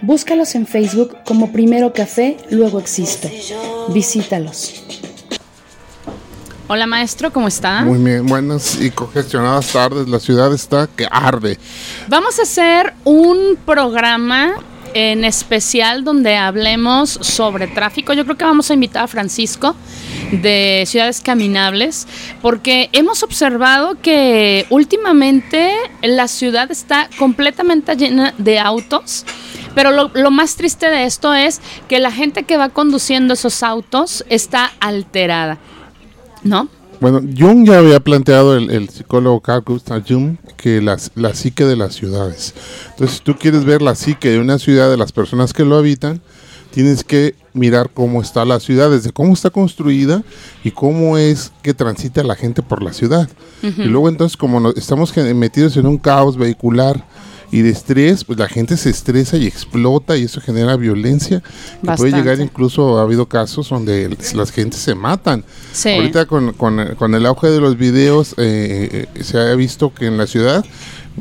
Búscalos en Facebook como Primero Café, luego Existo. Visítalos. Hola maestro, ¿cómo está? Muy bien, buenas y congestionadas tardes. La ciudad está que arde. Vamos a hacer un programa en especial donde hablemos sobre tráfico. Yo creo que vamos a invitar a Francisco de Ciudades Caminables porque hemos observado que últimamente la ciudad está completamente llena de autos pero lo, más triste de esto es que la gente que va conduciendo esos autos está alterada, ¿no? Bueno, Jung ya había planteado, el, psicólogo Carl Gustav Jung, que la, la psique de las ciudades. Entonces, si tú quieres ver la psique de una ciudad, de las personas que lo habitan, tienes que mirar cómo está la ciudad, desde cómo está construida y cómo es que transita la gente por la ciudad. Y luego entonces, como estamos metidos en un caos vehicular, y de estrés, pues la gente se estresa y explota y eso genera violencia que puede llegar incluso, ha habido casos donde las gentes se matan. Ahorita con, con, el auge de los videos eh, eh, se ha visto que en la ciudad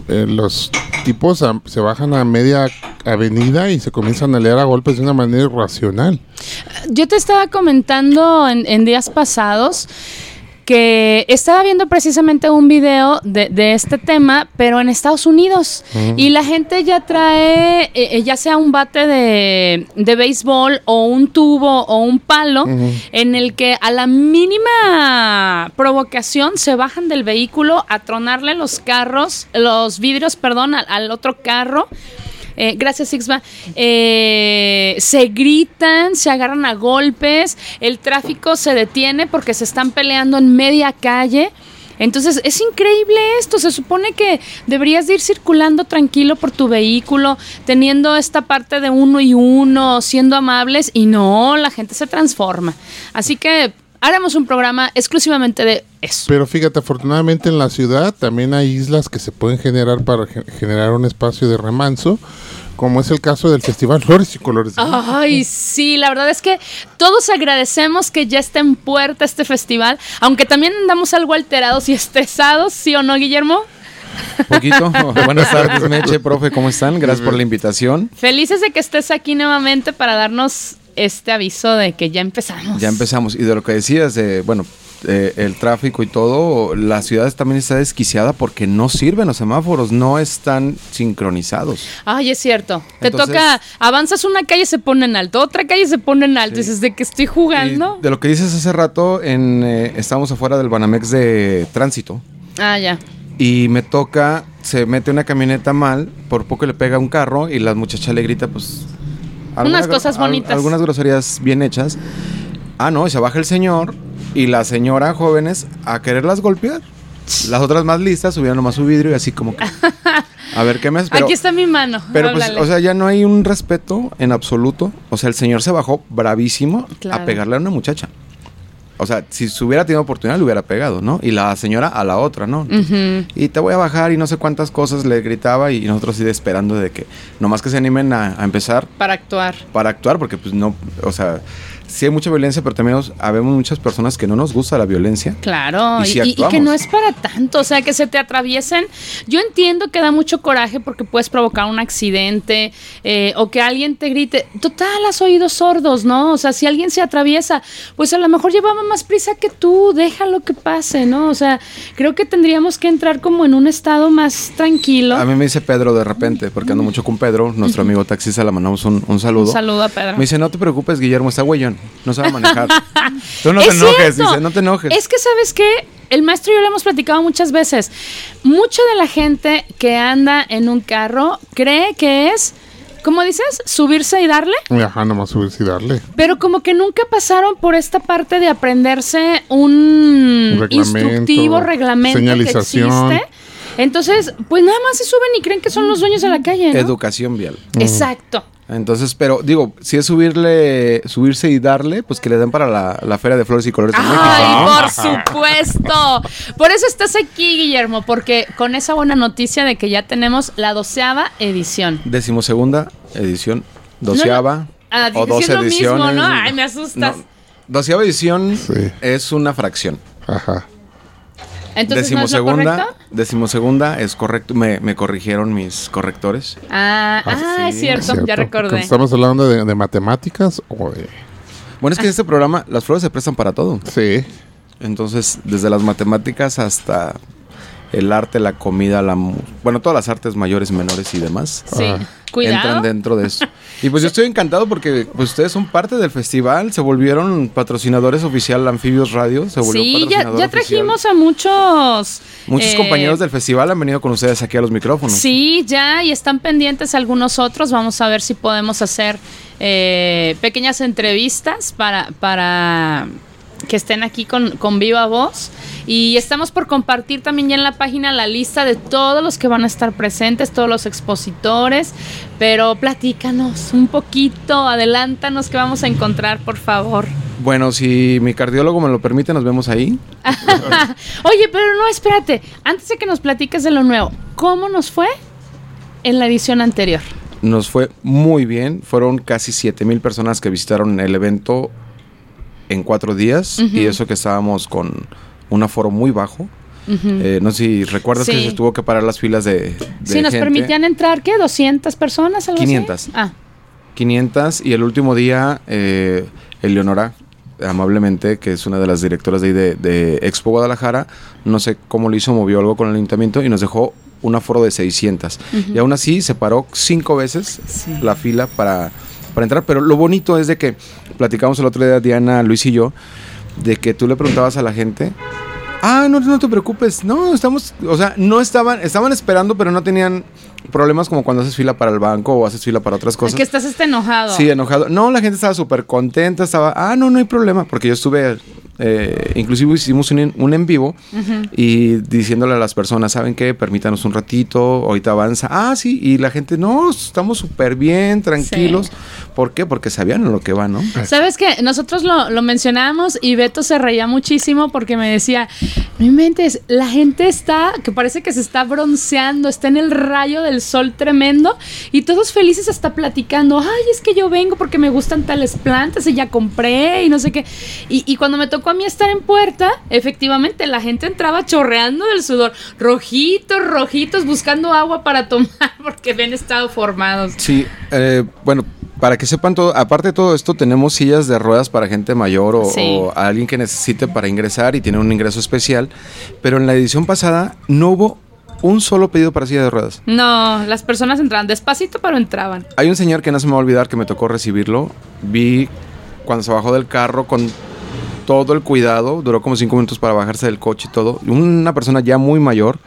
eh, los tipos a- se bajan a media avenida y se comienzan a leer a golpes de una manera irracional. Yo te estaba comentando en, en días pasados que estaba viendo precisamente un video de, de este tema, pero en Estados Unidos. Y la gente ya trae, eh, eh, ya sea un bate de, de béisbol o un tubo o un palo, en el que a la mínima provocación se bajan del vehículo a tronarle los carros, los vidrios, perdón, al, al otro carro. Eh, gracias, Sixba. Eh, se gritan, se agarran a golpes, el tráfico se detiene porque se están peleando en media calle. Entonces es increíble esto, se supone que deberías de ir circulando tranquilo por tu vehículo, teniendo esta parte de uno y uno, siendo amables y no, la gente se transforma. Así que haremos un programa exclusivamente de eso. Pero fíjate, afortunadamente en la ciudad también hay islas que se pueden generar para ge- generar un espacio de remanso, como es el caso del Festival Flores y Colores. Ay, sí, la verdad es que todos agradecemos que ya esté en puerta este festival, aunque también andamos algo alterados y estresados, ¿sí o no, Guillermo? Poquito. Buenas tardes, Meche, profe, ¿cómo están? Gracias por la invitación. Felices de que estés aquí nuevamente para darnos este aviso de que ya empezamos. Ya empezamos. Y de lo que decías, de, bueno, eh, el tráfico y todo, la ciudad también está desquiciada porque no sirven los semáforos, no están sincronizados. Ay, es cierto. Te Entonces- toca, avanzas una calle se pone en alto, otra calle se pone en alto. Sí. Dices, ¿de que estoy Y jugando? de lo que dices hace rato, en, eh, estamos afuera del Banamex de tránsito. Ah, ya. Y me toca, se mete una camioneta mal, por poco le pega un carro y la muchacha le grita, pues. Unas cosas bonitas. algunas groserías bien hechas. Ah, no, se baja el señor y la señora, jóvenes, a quererlas golpear. Las otras más listas subieron nomás su vidrio y así como que. A ver qué me haces? Pero, aquí está mi mano. pero pues, o sea, ya no hay un respeto en absoluto. O sea, el señor se bajó bravísimo Claro. a pegarle a una muchacha. O sea, si se hubiera tenido oportunidad, le hubiera pegado, ¿no? Y la señora a la otra, ¿no? Y te voy a bajar y no sé cuántas cosas le gritaba y nosotros así esperando de que nomás que se animen a, a empezar Para actuar. para actuar porque pues no, o sea, sí hay mucha violencia, pero también nos- habemos muchas personas que no nos gusta la violencia. Claro, Y que no es para tanto, o sea, que se te atraviesen. Yo entiendo que da mucho coraje porque puedes provocar un accidente eh, o que alguien te grite. Total, has oídos sordos, ¿no? O sea, si alguien se atraviesa, pues a lo mejor llevaba más prisa que tú, déjalo que pase, ¿no? O sea, creo que tendríamos que entrar como en un estado más tranquilo. A mí me dice Pedro de repente, porque ando mucho con Pedro, nuestro amigo taxista, le mandamos un, un saludo. Un saludo a Pedro. Me dice, no te preocupes, Guillermo, está no sabe manejar. Tú no te Es enojes, cierto. dice, no te enojes. Es que, ¿sabes qué? El maestro y yo lo hemos platicado muchas veces. Mucha de la gente que anda en un carro cree que es, ¿cómo dices? Subirse y darle. Ajá, nomás subirse y darle. Pero como que nunca pasaron por esta parte de aprenderse un, Un reglamento, instructivo reglamento señalización. que existe. Entonces, pues nada más se suben y creen que son los dueños de la calle, ¿no? Educación vial. Exacto. Entonces, pero digo, si es subirle, subirse y darle, pues que le den para la, la Feria de Flores y Colores de México. Ay, ¿no? por supuesto. Por eso estás aquí, Guillermo, porque con esa buena noticia de que ya tenemos la doceava edición. Decimosegunda edición, doceava Ah, o doce lo mismo. ¿no? Ay, me asustas. No, doceava edición Sí. es una fracción. Ajá. Entonces, ¿no es decimosegunda, correcto? decimosegunda es correcto. Me, me corrigieron mis correctores. Ah, ah, es sí, cierto, Cierto. ya recordé. Estamos hablando de, de matemáticas o de... Bueno, es que en este programa las flores se prestan para todo. Sí. Entonces, desde las matemáticas hasta el arte, la comida, la bueno, todas las artes mayores, menores y demás. Sí, Ah. cuidado. Entran dentro de eso. Y pues yo estoy encantado porque pues ustedes son parte del festival, se volvieron patrocinadores oficial Anfibios Radio, se volvió Sí, ya, oficial. trajimos a muchos... Muchos eh, compañeros del festival han venido con ustedes aquí a los micrófonos. Sí, ya, y están pendientes algunos otros. Vamos a ver si podemos hacer eh, pequeñas entrevistas para, para que estén aquí con, con viva voz. Y estamos por compartir también ya en la página la lista de todos los que van a estar presentes, todos los expositores. Pero platícanos un poquito, adelántanos que vamos a encontrar, por favor. Bueno, si mi cardiólogo me lo permite, nos vemos ahí. Oye, pero no, espérate. Antes de que nos platiques de lo nuevo, ¿cómo nos fue en la edición anterior? Nos fue muy bien. Fueron casi 7 mil personas que visitaron el evento en cuatro días. Y eso que estábamos con un aforo muy bajo. Eh, no sé si recuerdas Sí. que se tuvo que parar las filas de, de Sí, nos gente. permitían entrar, ¿qué? ¿200 personas? Algo así? 500. Ah, 500 y el último día eh, Eleonora amablemente que es una de las directoras de, de, de Expo Guadalajara no sé cómo lo hizo movió algo con el ayuntamiento y nos dejó un aforo de 600 y aún así se paró cinco veces Sí. la fila para, para entrar pero lo bonito es de que platicamos el otro día Diana Luis y yo de que tú le preguntabas a la gente Ah, no, no te preocupes. No, estamos, o sea, no estaban, estaban esperando, pero no tenían problemas como cuando haces fila para el banco o haces fila para otras cosas. que estás este enojado. Sí, enojado. No, la gente estaba súper contenta, estaba, ah, no, no hay problema, porque yo estuve, eh, inclusive hicimos un, en- un en vivo y diciéndole a las personas, ¿saben qué? Permítanos un ratito, ahorita avanza. Ah, sí, y la gente, no, estamos súper bien, tranquilos. ¿Por qué? Porque sabían en lo que va, ¿no? ¿Sabes qué? Nosotros lo, lo mencionábamos y Beto se reía muchísimo porque me decía, no inventes, la gente está, que parece que se está bronceando, está en el rayo del sol tremendo y todos felices hasta platicando, ay, es que yo vengo porque me gustan tales plantas y ya compré y no sé qué. Y, y cuando me tocó a mí estar en puerta, efectivamente la gente entraba chorreando del sudor, rojitos, rojitos, buscando agua para tomar porque habían estado formados. Sí, eh, bueno, para que sepan todo, aparte de todo esto, tenemos sillas de ruedas para gente mayor o, Sí. o alguien que necesite para ingresar y tiene un ingreso especial. Pero en la edición pasada no hubo un solo pedido para silla de ruedas. No, las personas entraban despacito, pero entraban. Hay un señor que no se me va a olvidar que me tocó recibirlo. Vi cuando se bajó del carro con todo el cuidado, duró como cinco minutos para bajarse del coche y todo. Una persona ya muy mayor.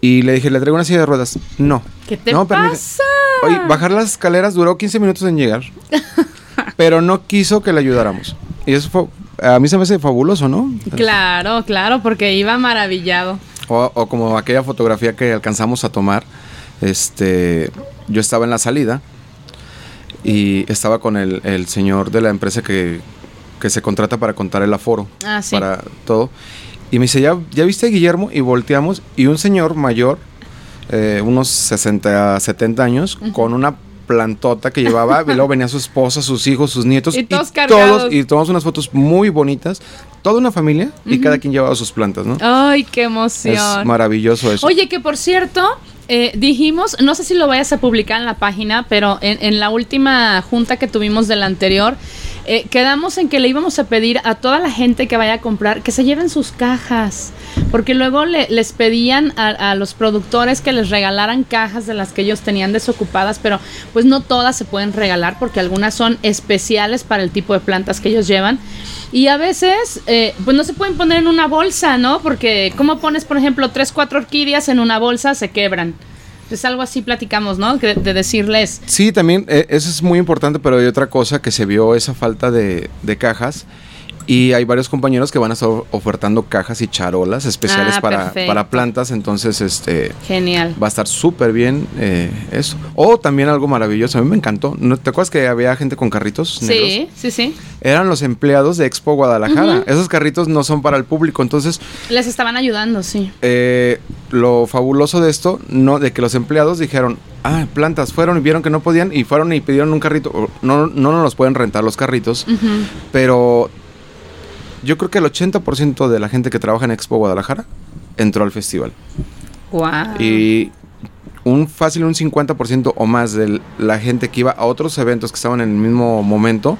Y le dije, ¿le traigo una silla de ruedas? No. ¿Qué te No, pasa? Oye, bajar las escaleras duró 15 minutos en llegar. pero no quiso que le ayudáramos. Y eso fue, a mí se me hace fabuloso, ¿no? Claro, claro, porque iba maravillado. O, o como aquella fotografía que alcanzamos a tomar. Este, yo estaba en la salida y estaba con el, el señor de la empresa que, que se contrata para contar el aforo. Ah, sí. Para todo. Y me dice, ¿ya, ya viste a Guillermo? Y volteamos y un señor mayor, eh, unos 60, 70 años, con una plantota que llevaba, y luego venía su esposa, sus hijos, sus nietos. Y todos cargados. y tomamos unas fotos muy bonitas. Toda una familia y cada quien llevaba sus plantas, ¿no? Ay, qué Es emoción. maravilloso eso. Oye, que por cierto, eh, dijimos, no sé si lo vayas a publicar en la página, pero en, en la última junta que tuvimos del anterior, eh, quedamos en que le íbamos a pedir a toda la gente que vaya a comprar que se lleven sus cajas, porque luego le- les pedían a, a los productores que les regalaran cajas de las que ellos tenían desocupadas, pero pues no todas se pueden regalar porque algunas son especiales para el tipo de plantas que ellos llevan. Y a veces, eh, pues no se pueden poner en una bolsa, ¿no? Porque, ¿cómo pones, por ejemplo, tres, cuatro orquídeas en una bolsa? Se quebran. Es algo así, platicamos, ¿no? De decirles, Sí, también eh, eso es muy importante, pero hay otra cosa que se vio esa falta de, de cajas. Y hay varios compañeros que van a estar ofertando cajas y charolas especiales Ah, para, para plantas. Entonces, este genial. va a estar súper bien eh, eso. O también algo maravilloso. A mí me encantó. ¿No ¿Te acuerdas que había gente con carritos negros? Sí, sí, sí. Eran los empleados de Expo Guadalajara. Esos carritos no son para el público. Entonces, Les estaban ayudando, sí. eh, lo fabuloso de esto, no, de que los empleados dijeron, ah, plantas, fueron y vieron que no podían y fueron y pidieron un carrito. No, no nos los pueden rentar los carritos, pero yo creo que el 80% de la gente que trabaja en Expo Guadalajara entró al festival. Guau. Y un fácil, un 50% o más de la gente que iba a otros eventos que estaban en el mismo momento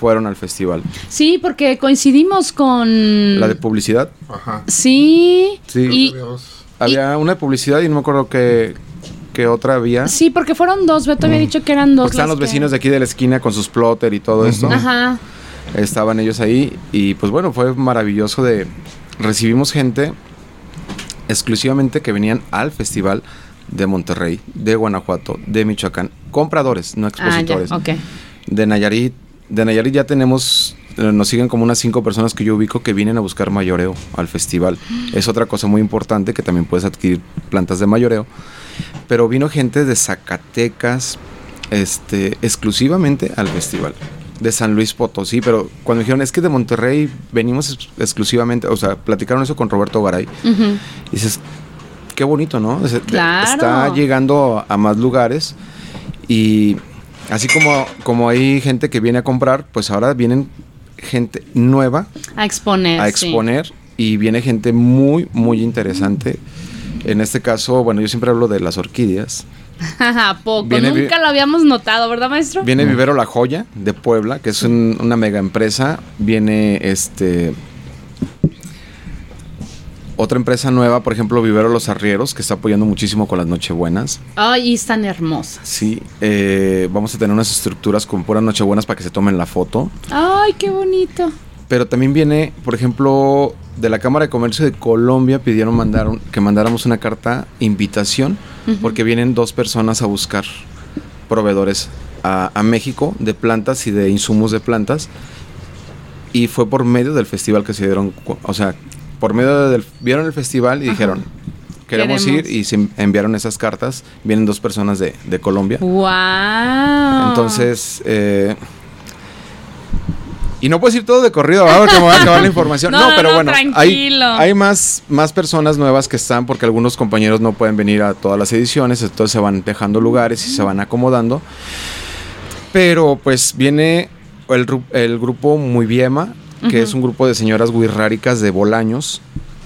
fueron al festival. Sí, porque coincidimos con... La de publicidad. Ajá. Sí. Sí. Y, Había una de publicidad y no me acuerdo qué, qué otra había. sí, porque fueron dos. Beto había dicho que eran dos. Porque están los que- vecinos de aquí de la esquina con sus plotter y todo esto. Ajá. Estaban ellos ahí y pues bueno, fue maravilloso de... Recibimos gente exclusivamente que venían al festival de Monterrey, de Guanajuato, de Michoacán. Compradores, no Ah, ya, expositores. De Nayarit. De Nayarit ya tenemos... eh, Nos siguen como unas cinco personas que yo ubico que vienen a buscar mayoreo al festival. Es otra cosa muy importante que también puedes adquirir plantas de mayoreo. Pero vino gente de Zacatecas, este, exclusivamente al festival. De San Luis Potosí, pero cuando dijeron es que de Monterrey venimos ex- exclusivamente, o sea, platicaron eso con Roberto Garay. Y dices, qué bonito, ¿no? Claro. Está llegando a más lugares y así como, como hay gente que viene a comprar, pues ahora vienen gente nueva A exponer. a sí. exponer y viene gente muy, muy interesante. En este caso, bueno, yo siempre hablo de las orquídeas. ¿A poco? Viene Nunca lo habíamos notado, ¿verdad, maestro? Viene Vivero La Joya de Puebla, que es un- una mega empresa. Viene este. Otra empresa nueva, por ejemplo, Vivero Los Arrieros, que está apoyando muchísimo con las Nochebuenas. Ay, y están hermosas. Sí, eh, vamos a tener unas estructuras con puras Nochebuenas para que se tomen la foto. Ay, qué bonito. Pero también viene, por ejemplo, de la Cámara de Comercio de Colombia pidieron mandar un- que mandáramos una carta invitación porque vienen dos personas a buscar proveedores a, a México de plantas y de insumos de plantas y fue por medio del festival que se dieron, o sea, por medio del vieron el festival y dijeron queremos, Queremos. ir y se enviaron esas cartas. Vienen dos personas de, de Colombia. Wow. Entonces, eh, y no puedes ir todo de corrido, ahora que me va a acabar la información. No, pero no, bueno, hay, tranquilo. hay más, más personas nuevas que están porque algunos compañeros no pueden venir a todas las ediciones, entonces se van dejando lugares y se van acomodando. Pero pues viene el grupo Muy Viema, que es un grupo de señoras guirráricas de Bolaños,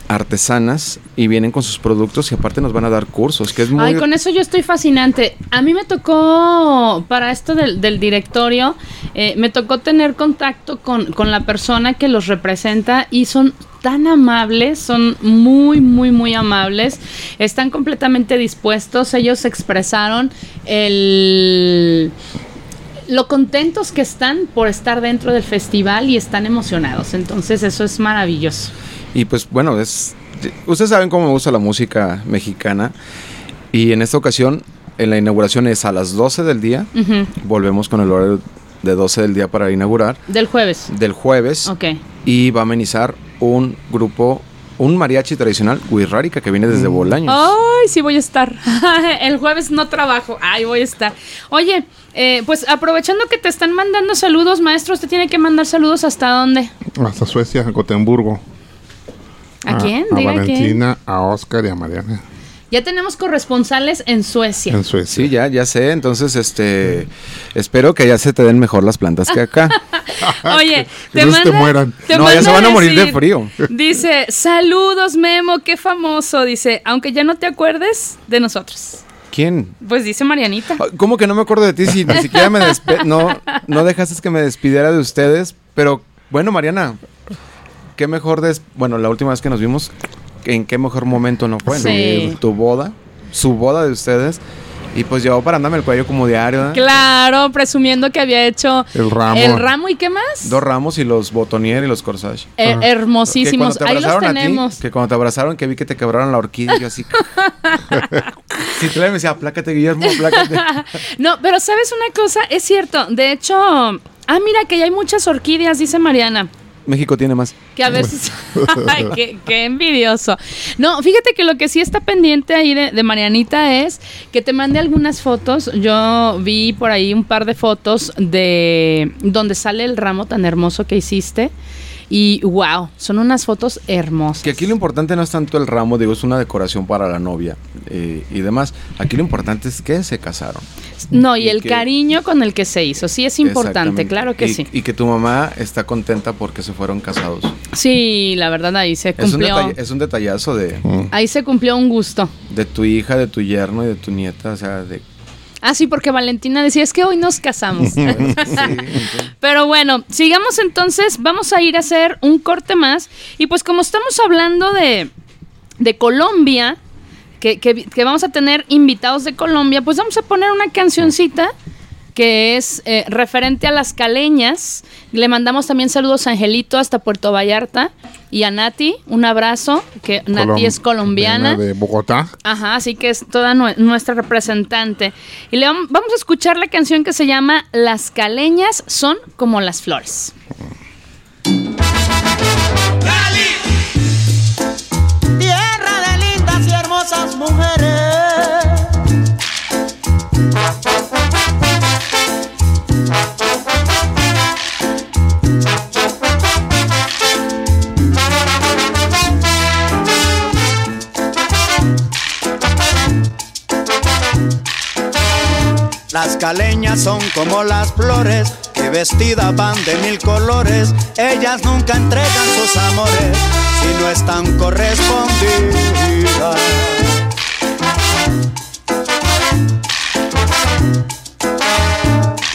artesanas, y vienen con sus productos y aparte nos van a dar cursos, que es muy... Ay, con eso yo estoy fascinante. A mí me tocó, para esto del, directorio, eh, me tocó tener contacto con, con la persona que los representa y son tan amables, son muy, muy, muy amables. Están completamente dispuestos. Ellos expresaron el lo contentos que están por estar dentro del festival y están emocionados. Entonces eso es maravilloso. Y pues bueno, es ustedes saben cómo me gusta la música mexicana y en esta ocasión en la inauguración es a las 12 del día. Volvemos con el horario de 12 del día para inaugurar Del jueves. del jueves Ok. y va a amenizar un grupo un mariachi tradicional Huirrárica que viene desde Bolaños. Ay, sí voy a estar. El jueves no trabajo. Ay, voy a estar. Oye, eh, pues aprovechando que te están mandando saludos, maestro, usted tiene que mandar saludos hasta dónde. Hasta Suecia, a Gotemburgo. ¿A quién? A, quién. Valentina, a Oscar y a Mariana. Ya tenemos corresponsales en Suecia. En Suecia. Sí, ya, ya sé. Entonces, este, espero que ya se te den mejor las plantas que acá. Oye, Que no se te mueran. No, ya se van a morir de frío. Dice, saludos Memo, qué famoso. Dice, aunque ya no te acuerdes de nosotros. ¿Quién? Pues dice Marianita. Ah, ¿Cómo que no me acuerdo de ti si ni siquiera me despe no, no dejaste que me despidiera de ustedes? Pero bueno, Mariana, qué mejor des bueno, la última vez que nos vimos, ¿en qué mejor momento no fue? no? Tu boda, su boda de ustedes. Y pues llevó para andarme el cuello como diario. ¿eh? Claro, presumiendo que había hecho El ramo. el ramo y qué más. Dos ramos y los botonier y los corsage. Eh. Que hermosísimos. cuando te Ahí los abrazaron a ti, tenemos. que cuando te abrazaron, que vi que te quebraron la orquídea, yo así. si tú le me decía, aplácate, Guillermo, aplácate. No, pero sabes una cosa, es cierto. De hecho, ah, mira que ya hay muchas orquídeas, dice Mariana. México tiene más. Que a veces. Qué envidioso. No, fíjate que lo que sí está pendiente ahí de, de Marianita es que te mande algunas fotos. Yo vi por ahí un par de fotos de donde sale el ramo tan hermoso que hiciste. Y wow, son unas fotos hermosas. Que aquí lo importante no es tanto el ramo, digo, es una decoración para la novia eh, y demás. Aquí lo importante es que se casaron. No, y, y el que- cariño con el que se hizo. Sí, es importante, claro que Y- sí. Y que tu mamá está contenta porque se fueron casados. Sí, la verdad ahí se Es un, cumplió. detalle- es un detallazo de. Ahí se cumplió un gusto. de tu hija, de tu yerno y de tu nieta. O sea, de. Ah, sí, porque Valentina decía, es que hoy nos casamos. Sí, Pero bueno, sigamos entonces, vamos a ir a hacer un corte más. Y pues como estamos hablando de, de Colombia, que, que- que vamos a tener invitados de Colombia, pues vamos a poner una cancioncita que es eh, referente a las caleñas. Le mandamos también saludos a Angelito hasta Puerto Vallarta y a Nati, un abrazo, que Nati Colom- es colombiana. De Bogotá. Ajá, así que es toda nue- nuestra representante. Y le vam- vamos a escuchar la canción que se llama Las caleñas son como las flores. tierra de lindas y hermosas mujeres. Las caleñas son como las flores que vestidas van de mil colores. Ellas nunca entregan sus amores, si no están correspondidas.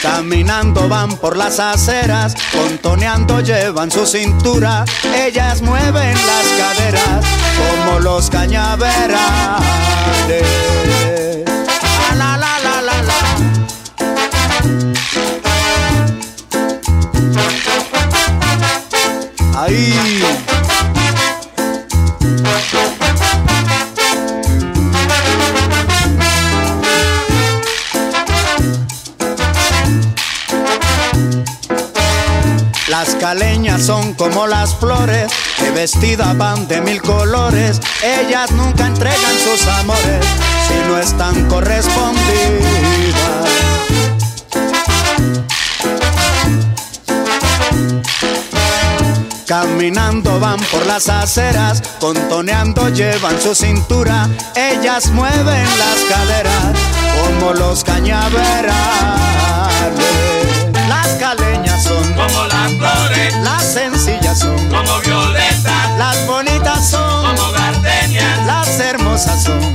Caminando van por las aceras, contoneando llevan su cintura, ellas mueven las caderas como los cañaverales. Las caleñas son como las flores, que vestidas van de mil colores. Ellas nunca entregan sus amores si no están correspondidas. Caminando van por las aceras, contoneando llevan su cintura. Ellas mueven las caderas como los cañaverales. Las caleñas son como las flores, las sencillas son, como violetas, las bonitas son, como gardenias, las hermosas son,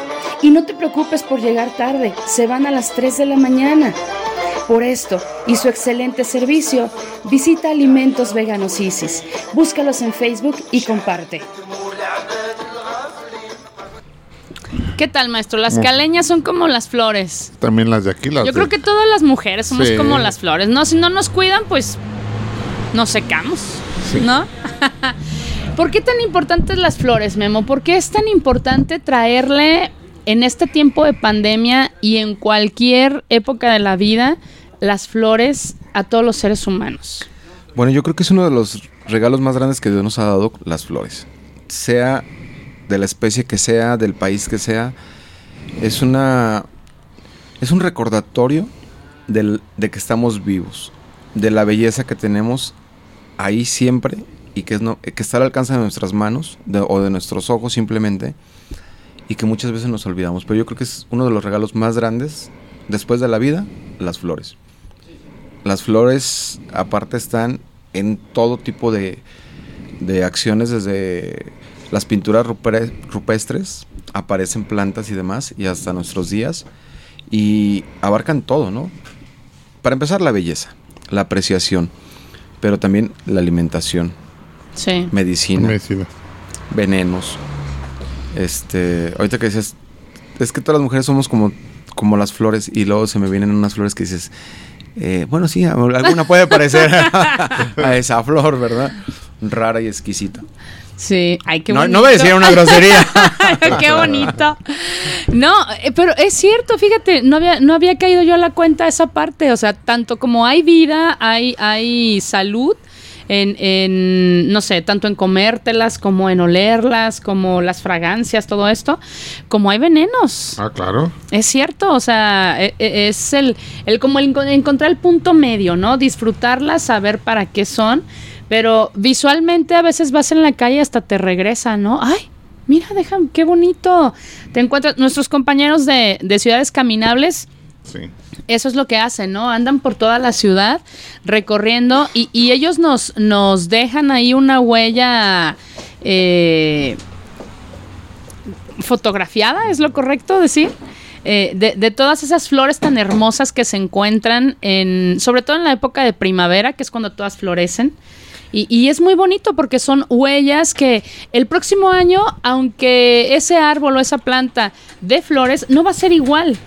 Y no te preocupes por llegar tarde, se van a las 3 de la mañana. Por esto y su excelente servicio, visita Alimentos Veganos Isis. Búscalos en Facebook y comparte. ¿Qué tal, maestro? Las caleñas son como las flores. También las de aquí, las Yo de- creo que todas las mujeres somos Sí. como las flores, ¿no? Si no nos cuidan, pues nos secamos, ¿no? ¿Por qué tan importantes las flores, Memo? ¿Por qué es tan importante traerle en este tiempo de pandemia y en cualquier época de la vida las flores a todos los seres humanos? Bueno, yo creo que es uno de los regalos más grandes que Dios nos ha dado, las flores. Sea de la especie que sea, del país que sea, es una es un recordatorio del- de que estamos vivos, de la belleza que tenemos ahí siempre y que, es no, que está al alcance de nuestras manos de- o de nuestros ojos simplemente y que muchas veces nos olvidamos. Pero yo creo que es uno de los regalos más grandes después de la vida, las flores. Las flores aparte están en todo tipo de, de acciones, desde las pinturas rupestres, aparecen plantas y demás, y hasta nuestros días, y abarcan todo, ¿no? Para empezar, la belleza, la apreciación, pero también la alimentación, Sí. medicina, Medicina. venenos. Este, ahorita que dices, es que todas las mujeres somos como, como las flores, y luego se me vienen unas flores que dices, eh, bueno, sí, alguna puede parecer a esa flor, ¿verdad? Rara y exquisita. Sí, ay, qué No, bonito. no voy a decir una grosería. qué bonito. No, eh, pero es cierto, fíjate, no había, no había caído yo a la cuenta esa parte. O sea, tanto como hay vida, hay, hay salud. En, en, no sé, tanto en comértelas como en olerlas, como las fragancias, todo esto, como hay venenos. Ah, claro. Es cierto, o sea, e- e- es el, el como el enco- encontrar el punto medio, ¿no? Disfrutarlas, saber para qué son, pero visualmente a veces vas en la calle hasta te regresa, ¿no? Ay, mira, deja, qué bonito. Te encuentras, nuestros compañeros de, de Ciudades Caminables, Sí. Eso es lo que hacen, ¿no? Andan por toda la ciudad recorriendo y, y ellos nos, nos dejan ahí una huella eh, fotografiada, ¿es lo correcto decir? Eh, de, todas esas flores tan hermosas que se encuentran en, sobre todo en la época de primavera, que es cuando todas florecen. Y, y es muy bonito porque son huellas que el próximo año, aunque ese árbol o esa planta de flores, no va a ser igual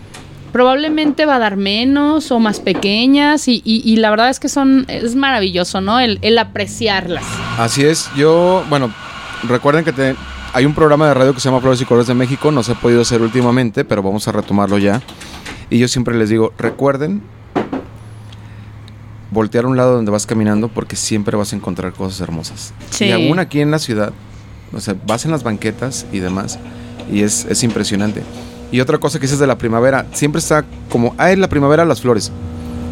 probablemente va a dar menos o más pequeñas y, y- y la verdad es que son es maravilloso, ¿no? El, el apreciarlas. Así es, yo, bueno, recuerden que te- hay un programa de radio que se llama Flores y Colores de México, no se ha podido hacer últimamente, pero vamos a retomarlo ya. Y yo siempre les digo, recuerden voltear a un lado donde vas caminando porque siempre vas a encontrar cosas hermosas. Sí. Y aún aquí en la ciudad, o sea, vas en las banquetas y demás, y es, es impresionante. Y otra cosa que dices de la primavera, siempre está como, ah, en la primavera las flores.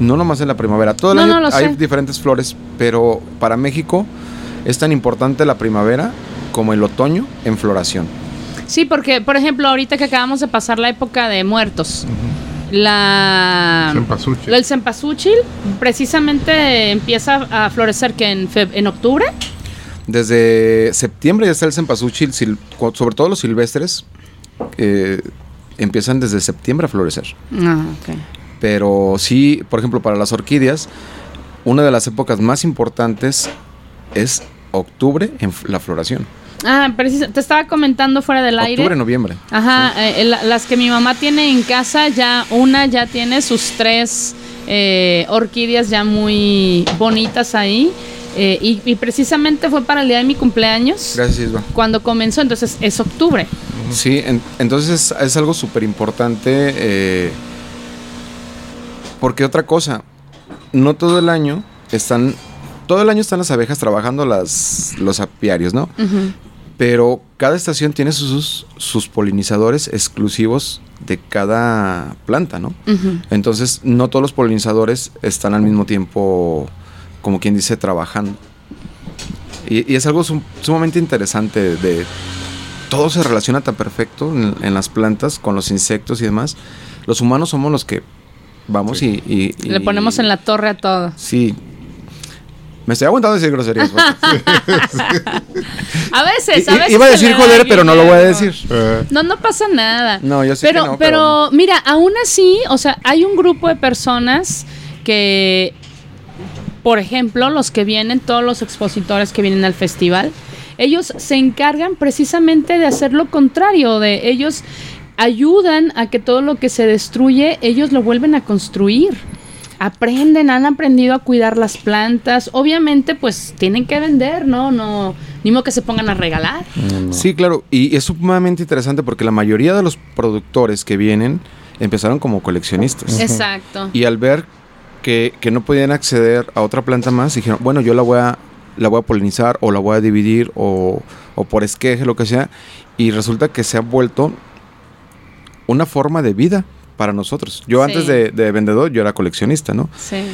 No nomás en la primavera, todo el No, año no lo hay sé. diferentes flores, pero para México es tan importante la primavera como el otoño en floración. Sí, porque por ejemplo, ahorita que acabamos de pasar la época de muertos, la Cempasúchil. el cempasúchil precisamente empieza a florecer que en, feb- en octubre. Desde septiembre ya está el cempasúchil, sobre todo los silvestres, eh, empiezan desde septiembre a florecer. Ah. Pero sí, por ejemplo, para las orquídeas, una de las épocas más importantes es octubre en la floración. Ah, precisa- te estaba comentando fuera del aire. Octubre, noviembre. Ajá, eh, la- las que mi mamá tiene en casa, ya una ya tiene sus tres eh, orquídeas ya muy bonitas ahí. Eh, y, y precisamente fue para el día de mi cumpleaños Gracias, Isba. cuando comenzó, entonces es octubre. Sí, en- entonces es, es algo súper importante. eh, porque otra cosa, no todo el año están. Todo el año están las abejas trabajando las, los apiarios, ¿no? Pero cada estación tiene sus, sus polinizadores exclusivos de cada planta, ¿no? Entonces, no todos los polinizadores están al mismo tiempo, como quien dice, trabajando. Y, y es algo sum- sumamente interesante de... Todo se relaciona tan perfecto en, en las plantas, con los insectos y demás. Los humanos somos los que vamos y, y- y- Le ponemos en la torre a todo. Sí. Me estoy aguantando decir groserías. porque- A veces, a veces. Iba a decir joder, pero no lo voy a decir. Eh, No, no pasa nada. No, yo sé pero, que no, pero mira, aún así, o sea, hay un grupo de personas que, por ejemplo, los que vienen, todos los expositores que vienen al festival, ellos se encargan precisamente de hacer lo contrario, de ellos ayudan a que todo lo que se destruye, ellos lo vuelven a construir. Aprenden, han aprendido a cuidar las plantas. Obviamente, pues tienen que vender, ¿no? No, ni modo que se pongan a regalar. Sí, claro, y es sumamente interesante porque la mayoría de los productores que vienen empezaron como coleccionistas. Exacto. Y al ver que, que no podían acceder a otra planta más, dijeron, bueno, yo la voy a, la voy a polinizar o la voy a dividir o, o por esqueje, lo que sea. Y resulta que se ha vuelto una forma de vida para nosotros. Yo Sí. antes de, de vendedor, yo era coleccionista, ¿no? Sí.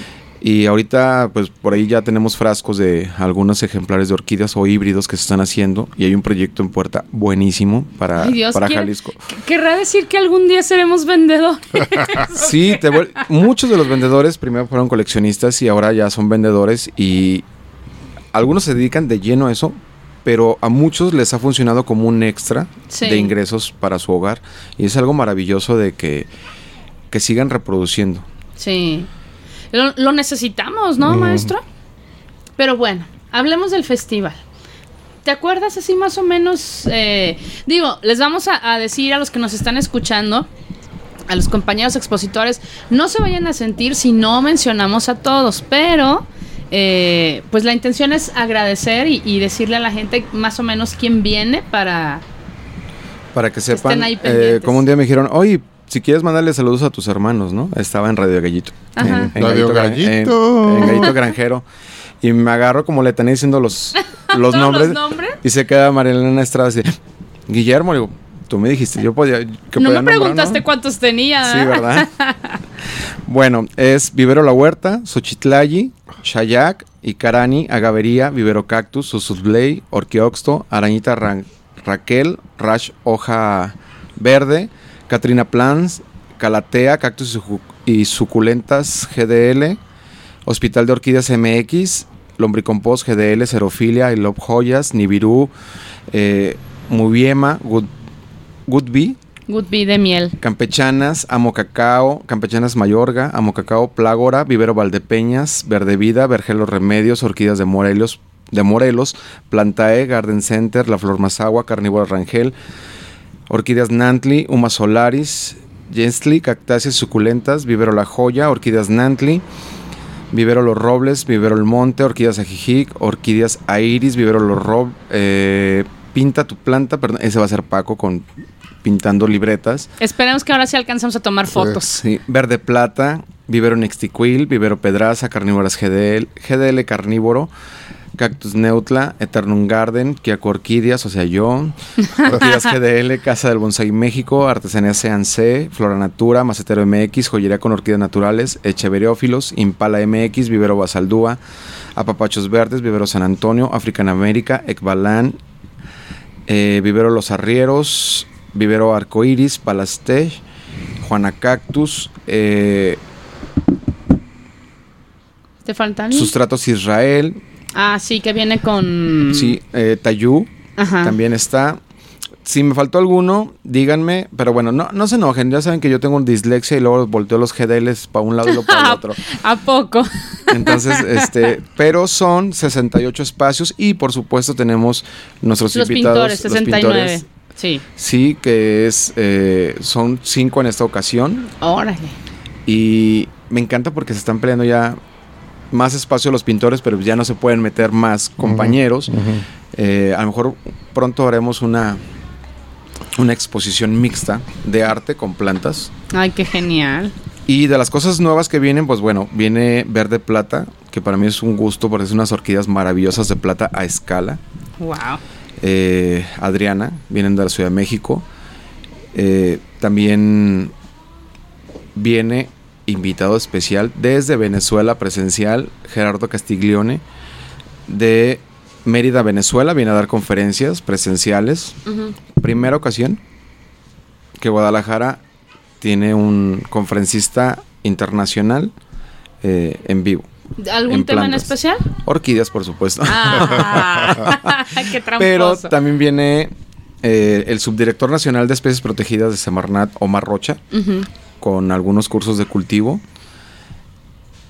Y ahorita, pues por ahí ya tenemos frascos de algunos ejemplares de orquídeas o híbridos que se están haciendo. Y hay un proyecto en puerta buenísimo para, Ay, Dios, para quiere- Jalisco. Querrá decir que algún día seremos vendedores. Sí, te muchos de los vendedores primero fueron coleccionistas y ahora ya son vendedores y algunos se dedican de lleno a eso, pero a muchos les ha funcionado como un extra Sí. de ingresos para su hogar y es algo maravilloso de que, que sigan reproduciendo. Sí. Lo, lo necesitamos, ¿no, maestro? Pero bueno, hablemos del festival. ¿Te acuerdas así más o menos? eh, digo, les vamos a, a decir a los que nos están escuchando, a los compañeros expositores, no se vayan a sentir si no mencionamos a todos, pero eh, pues la intención es agradecer y, y decirle a la gente más o menos quién viene para... Para que estén sepan, ahí eh, como un día me dijeron, oye, si quieres mandarle saludos a tus hermanos, ¿no? Estaba en Radio Gallito. Ajá. Radio Gran- Gallito. En, en Gallito Granjero. Y me agarro como le tenía diciendo los, los ¿Todos nombres. los nombres? Y se queda Marilena Estrada así. Guillermo, le digo, tú me dijiste, yo podía. que no podía me nombrar, preguntaste ¿no? cuántos tenía. Sí, ¿verdad? bueno, es Vivero La Huerta, Xochitlayi, Shayak, Icarani, Agavería, Vivero Cactus, Susuzblay, Orqueoxto, Arañita Ra- Raquel, Rash Hoja Verde, Katrina Plans, Calatea, Cactus y Suculentas GDL, Hospital de Orquídeas MX, Lombricompost GDL, Cerofilia, I Love Joyas, Nibiru, eh, Mubiema, Good, Good Bee, Good Bee de miel. Campechanas, Amo Cacao, Campechanas Mayorga, Amo Cacao, Plágora, Vivero Valdepeñas, Verde Vida, Vergelos Remedios, Orquídeas de Morelos, de Morelos, Plantae, Garden Center, La Flor Mazagua, Carnívora Rangel, Orquídeas Nantli, Uma Solaris, Jensli, Cactáceas Suculentas, Vivero La Joya, Orquídeas Nantli, Vivero Los Robles, Vivero El Monte, Orquídeas Ajijic, Orquídeas Airis, Vivero Los Robles, Pinta tu planta, perdón, ese va a ser Paco con pintando libretas. Esperemos que ahora sí alcanzamos a tomar fotos. Sí, Verde Plata, Vivero Nextiquil, Vivero Pedraza, Carnívoras GDL, GDL Carnívoro, Cactus Neutla, Eternum Garden, Kiaco Orquídeas, o sea yo, Orquídeas GDL, Casa del Bonsai México, Artesanía CNC, Flora Natura, Macetero MX, Joyería con Orquídeas Naturales, Echeveriófilos, Impala MX, Vivero Basaldúa, Apapachos Verdes, Vivero San Antonio, African América, Ekbalan, eh, Vivero Los Arrieros, Vivero Arcoiris, Palastej, Juana Cactus, eh, ¿Te faltan? Sustratos Israel, Ah, sí, que viene con... sí, eh, Tayú, Ajá. también está. Si me faltó alguno, díganme, pero bueno, no, no se enojen, ya saben que yo tengo un dislexia y luego volteo los GDLs para un lado y luego para el otro. ¿A poco? Entonces, este, pero son 68 espacios y por supuesto tenemos nuestros Los invitados, pintores, los 69. pintores. Sí. Sí, que es, eh, son cinco en esta ocasión. Órale. Y me encanta porque se están peleando ya más espacio los pintores, pero ya no se pueden meter más compañeros. Eh, a lo mejor pronto haremos una, una exposición mixta de arte con plantas. Ay, qué genial. Y de las cosas nuevas que vienen, pues bueno, viene verde plata, que para mí es un gusto porque es unas orquídeas maravillosas de plata a escala. Wow. Eh, Adriana, vienen de la Ciudad de México. Eh, también viene invitado especial desde Venezuela presencial, Gerardo Castiglione, de Mérida, Venezuela, viene a dar conferencias presenciales. Primera ocasión que Guadalajara tiene un conferencista internacional eh, en vivo. ¿Algún En tema en especial? Orquídeas, por supuesto. Ah, qué. Pero también viene eh, el subdirector nacional de especies protegidas de Semarnat, Omar Rocha, Ujú. Con algunos cursos de cultivo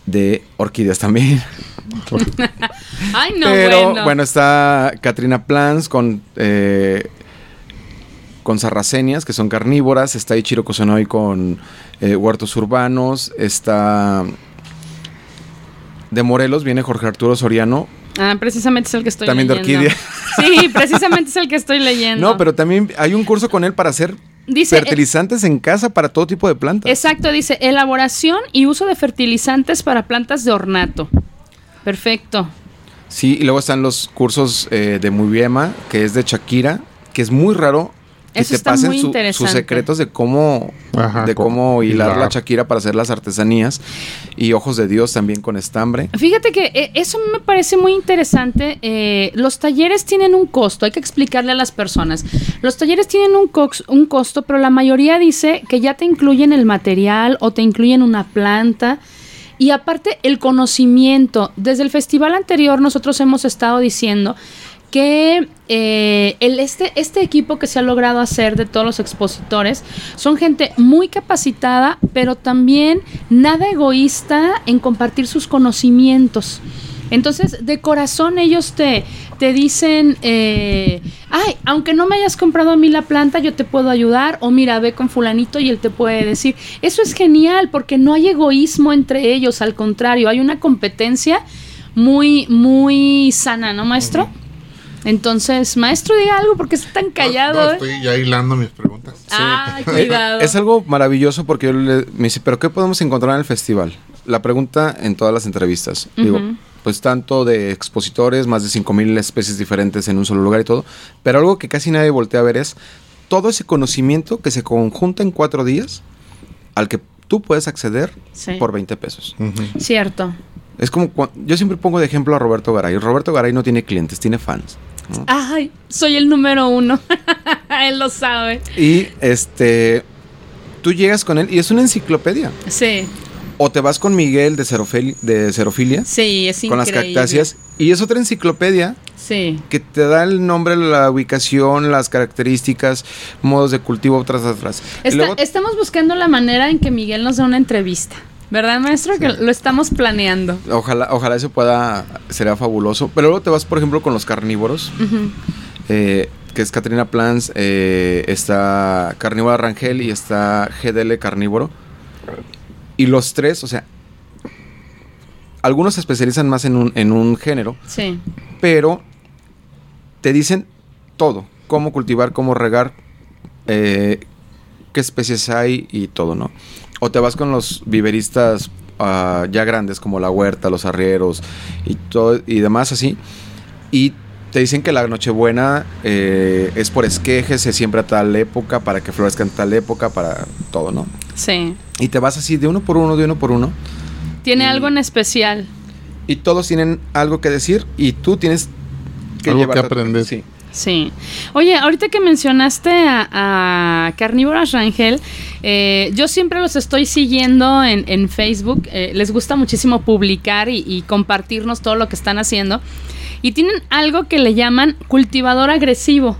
de orquídeas también. Ay, no, Pero bueno. bueno. está Katrina Plans con eh, con sarracenias que son carnívoras, está Ichiro Kosanoi con eh, huertos urbanos, está de Morelos viene Jorge Arturo Soriano, Ah, precisamente es el que estoy También de leyendo. orquídea. Sí, precisamente es el que estoy leyendo. No, pero también hay un curso con él para hacer Dice, fertilizantes en casa para todo tipo de plantas. Exacto, dice elaboración y uso de fertilizantes para plantas de ornato. Perfecto. Sí, y luego están los cursos eh, de Mubiema, que es de Shakira, que es muy raro que Eso te está pasen muy su- interesante. sus secretos de cómo, Ajá, de cómo hilar. la Shakira para hacer las artesanías. Y Ojos de Dios también con estambre. Fíjate que eh, eso me parece muy interesante. Eh, los talleres tienen un costo, hay que explicarle a las personas. Los talleres tienen un, cox- un costo, pero la mayoría dice que ya te incluyen el material o te incluyen una planta. Y aparte, el conocimiento. Desde el festival anterior nosotros hemos estado diciendo que eh, este, este equipo que se ha logrado hacer de todos los expositores son gente muy capacitada, pero también nada egoísta en compartir sus conocimientos. Entonces, de corazón ellos te, te dicen, eh, ay, aunque no me hayas comprado a mí la planta, yo te puedo ayudar, o mira, ve con fulanito y él te puede decir. Eso es genial porque no hay egoísmo entre ellos, al contrario, hay una competencia muy, muy sana, ¿no, maestro? Entonces, maestro, diga algo porque está tan callado. No, ¿eh? estoy ya hilando mis preguntas. Ay, cuidado. Es algo maravilloso porque yo le- me dice, pero ¿qué podemos encontrar en el festival? La pregunta en todas las entrevistas. Digo, pues tanto de expositores, más de 5.000 especies diferentes en un solo lugar y todo, pero algo que casi nadie voltea a ver es todo ese conocimiento que se conjunta en cuatro días al que tú puedes acceder Sí. por 20 pesos. Cierto. Es como, cua- yo siempre pongo de ejemplo a Roberto Garay. Roberto Garay no tiene clientes, tiene fans. ¿no? Ay, soy el número uno. él lo sabe. Y este, tú llegas con él y es una enciclopedia. Sí, O te vas con Miguel de, Cerofilia, sí, es con las cactáceas, y es otra enciclopedia Sí. que te da el nombre, la ubicación, las características, modos de cultivo tras atrás. Está- luego- Estamos buscando la manera en que Miguel nos dé una entrevista. ¿Verdad, maestro? Que lo estamos planeando. Ojalá, ojalá eso pueda, sería fabuloso. Pero luego te vas, por ejemplo, con los carnívoros, eh, que es Katrina Plans, eh, está Carnívora Rangel y está GDL Carnívoro. Y los tres, o sea, algunos se especializan más en un, en un género, Sí. pero te dicen todo, cómo cultivar, cómo regar, eh, qué especies hay y todo, ¿no? O te vas con los viveristas ah, ya grandes como la huerta, los arrieros y todo y demás así, y te dicen que la Nochebuena eh, es por esquejes, se siembra a tal época para que florezca en tal época, para todo, ¿no? Sí. Y te vas así de uno por uno, de uno por uno, Tiene Y- algo en especial. y todos tienen algo que decir y tú tienes que Algo que aprender. Sí. Sí. Oye, ahorita que mencionaste a, a Carnívoras Rangel, eh, yo siempre los estoy siguiendo en, en Facebook. eh, les gusta muchísimo publicar y, y compartirnos todo lo que están haciendo. Y tienen algo que le llaman cultivador agresivo.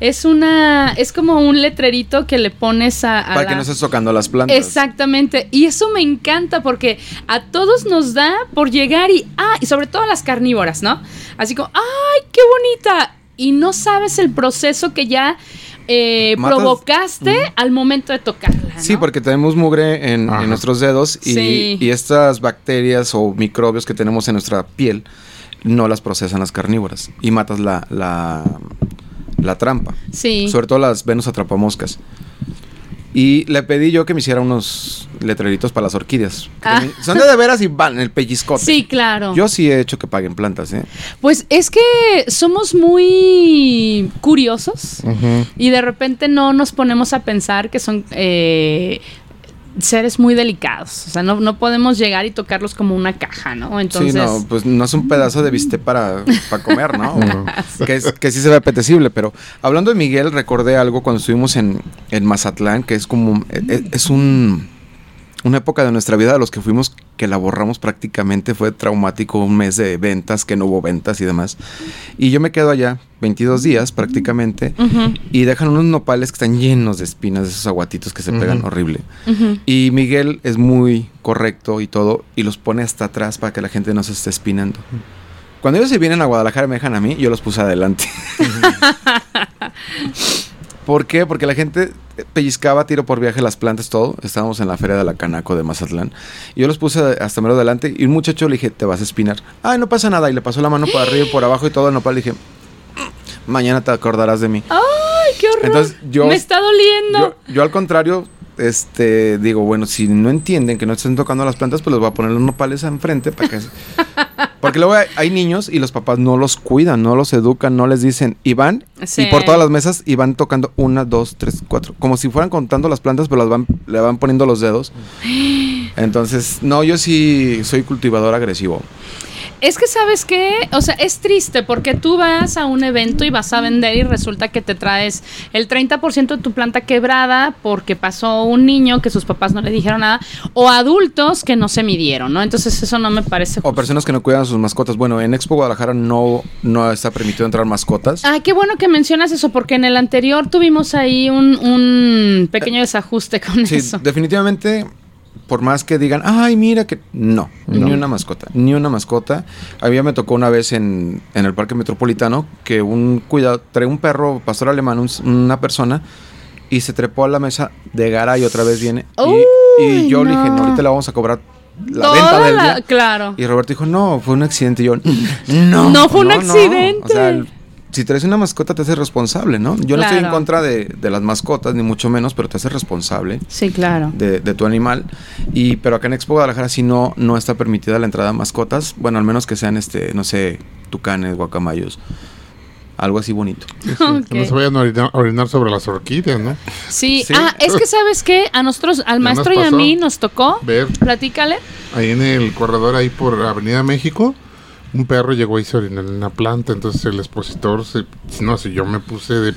Es una, es como un letrerito que le pones a, a Para que no estés tocando las plantas. Exactamente. Y eso me encanta porque a todos nos da por llegar y, ah, y sobre todo a las carnívoras, ¿no? Así como, ay, qué bonita. Y no sabes el proceso que ya eh, provocaste al momento de tocarla. Sí, porque tenemos mugre en, nuestros dedos y, Sí. y estas bacterias o microbios que tenemos en nuestra piel no las procesan las carnívoras y matas la, la, la trampa. Sí. Sobre todo las Venus atrapamoscas. Y le pedí yo que me hiciera unos letreritos para las orquídeas. Ah. Son de, de veras y van el pellizcote. Sí, claro. Yo sí he hecho que paguen plantas, ¿eh? Pues es que somos muy curiosos y de repente no nos ponemos a pensar que son eh, seres muy delicados. O sea, no, no podemos llegar y tocarlos como una caja, ¿no? Entonces, sí, no, pues no es un pedazo de bistec para, para comer, ¿no? No. que, es- que sí se ve apetecible, pero hablando de Miguel, recordé algo cuando estuvimos en, en Mazatlán, que es como, es, es un, una época de nuestra vida de los que fuimos que la borramos prácticamente, fue traumático, un mes de ventas, que no hubo ventas y demás. Y yo me quedo allá 22 días prácticamente y dejan unos nopales que están llenos de espinas, de esos aguatitos que se pegan horrible. Y Miguel es muy correcto y todo, y los pone hasta atrás para que la gente no se esté espinando. Cuando ellos se vienen a Guadalajara y me dejan a mí, yo los puse adelante. ¿Por qué? Porque la gente pellizcaba tiro por viaje las plantas, todo. Estábamos en la feria de la Canaco de Mazatlán. Y yo los puse hasta mero adelante y un muchacho le dije, te vas a espinar. Ay, no pasa nada. Y le pasó la mano por arriba y por abajo y todo el nopal. Le dije, mañana te acordarás de mí. ¡Ay, qué horror! Entonces, yo- Me está doliendo. Yo, yo al contrario, este, digo, bueno, si no entienden que no estén tocando las plantas, pues les voy a poner los nopales enfrente para que... Porque luego hay, hay niños y los papás no los cuidan, no los educan, no les dicen, y van, Sí. y por todas las mesas, y van tocando una, dos, tres, cuatro, como si fueran contando las plantas, pero las van, le van poniendo los dedos. Entonces, no, yo sí soy cultivador agresivo. Es que sabes qué, o sea, es triste porque tú vas a un evento y vas a vender y resulta que te traes el 30% de tu planta quebrada porque pasó un niño que sus papás no le dijeron nada o adultos que no se midieron, ¿no? Entonces eso no me parece O personas que no cuidan a sus mascotas. Bueno, en Expo Guadalajara no, no está permitido entrar mascotas. Ah, qué bueno que mencionas eso porque en el anterior tuvimos ahí un, un pequeño desajuste con Sí, eso. definitivamente, por más que digan, ay, mira que. No, ni una mascota, ni una mascota. A mí ya me tocó una vez en, en el Parque Metropolitano que un cuidado, trae un perro pastor alemán, un- una persona, y se trepó a la mesa de gara y otra vez viene. Y, yo le dije, no. ahorita le vamos a cobrar la Toda venta del la- día. claro. Y Roberto dijo, no, fue un accidente. Y yo, no. No fue un accidente. O sea, el- si traes una mascota, te haces responsable, ¿no? Yo no estoy en contra de, de las mascotas, ni mucho menos, pero te haces responsable Sí, claro. de, de tu animal. Y, pero acá en Expo Guadalajara sí no, no está permitida la entrada a mascotas. Bueno, al menos que sean, este, no sé, tucanes, guacamayos. Algo así bonito. Que no se vayan a orinar, a orinar sobre las orquídeas, ¿no? Sí, Sí. ah, es que sabes que a nosotros, al maestro y a mí nos tocó, ver. platícale. Ahí en el corredor, ahí por Avenida México, un perro llegó y se orinó en una planta. Entonces el expositor, se, no sé, yo me puse de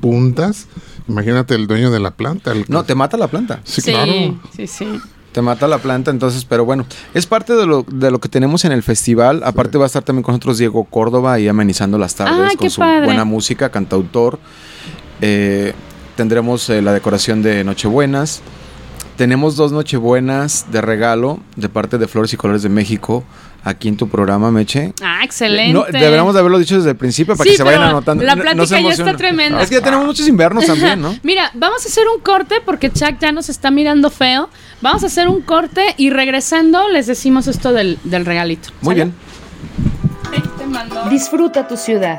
puntas. Imagínate el dueño de la planta. el que- No, te mata la planta. Sí, claro. sí, sí. Te mata la planta, entonces, pero bueno, es parte de lo, de lo que tenemos en el festival. Aparte va a estar también con nosotros Diego Córdoba ahí amenizando las tardes Ay, con su padre. buena música, cantautor. Eh, tendremos eh, la decoración de Nochebuenas. Tenemos dos Nochebuenas de regalo de parte de Flores y Colores de México aquí en tu programa, Meche. Ah, excelente. No, deberíamos de haberlo dicho desde el principio para Sí, que se vayan anotando. la No- no plática ya está tremenda. Es que ya tenemos muchos inviernos también, ¿no? Mira, vamos a hacer un corte porque Chuck ya nos está mirando feo. Vamos a hacer un corte y regresando les decimos esto del, del regalito. Muy bien. Te mando. Disfruta tu ciudad.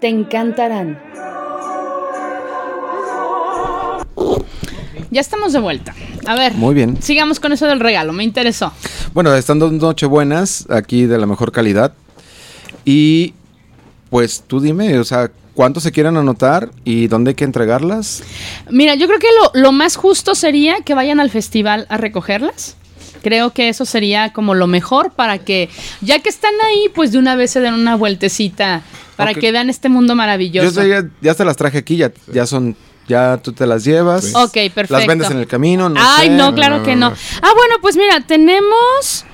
Te encantarán. Ya estamos de vuelta. A ver, Muy bien. sigamos con eso del regalo, me interesó. Bueno, están dos Nochebuenas aquí de la mejor calidad. Y pues tú dime, o sea, ¿cuántos se quieren anotar y dónde hay que entregarlas? Mira, yo creo que lo, lo más justo sería que vayan al festival a recogerlas. Creo que eso sería como lo mejor para que, ya que están ahí, pues de una vez se den una vueltecita para que vean este mundo Yo maravilloso. ya, ya te las traje aquí, ya, ya son, ya tú te las llevas. Ok, perfecto. Las vendes en el camino, no Ay, sé. no, claro que no. Ah, bueno, pues mira, tenemos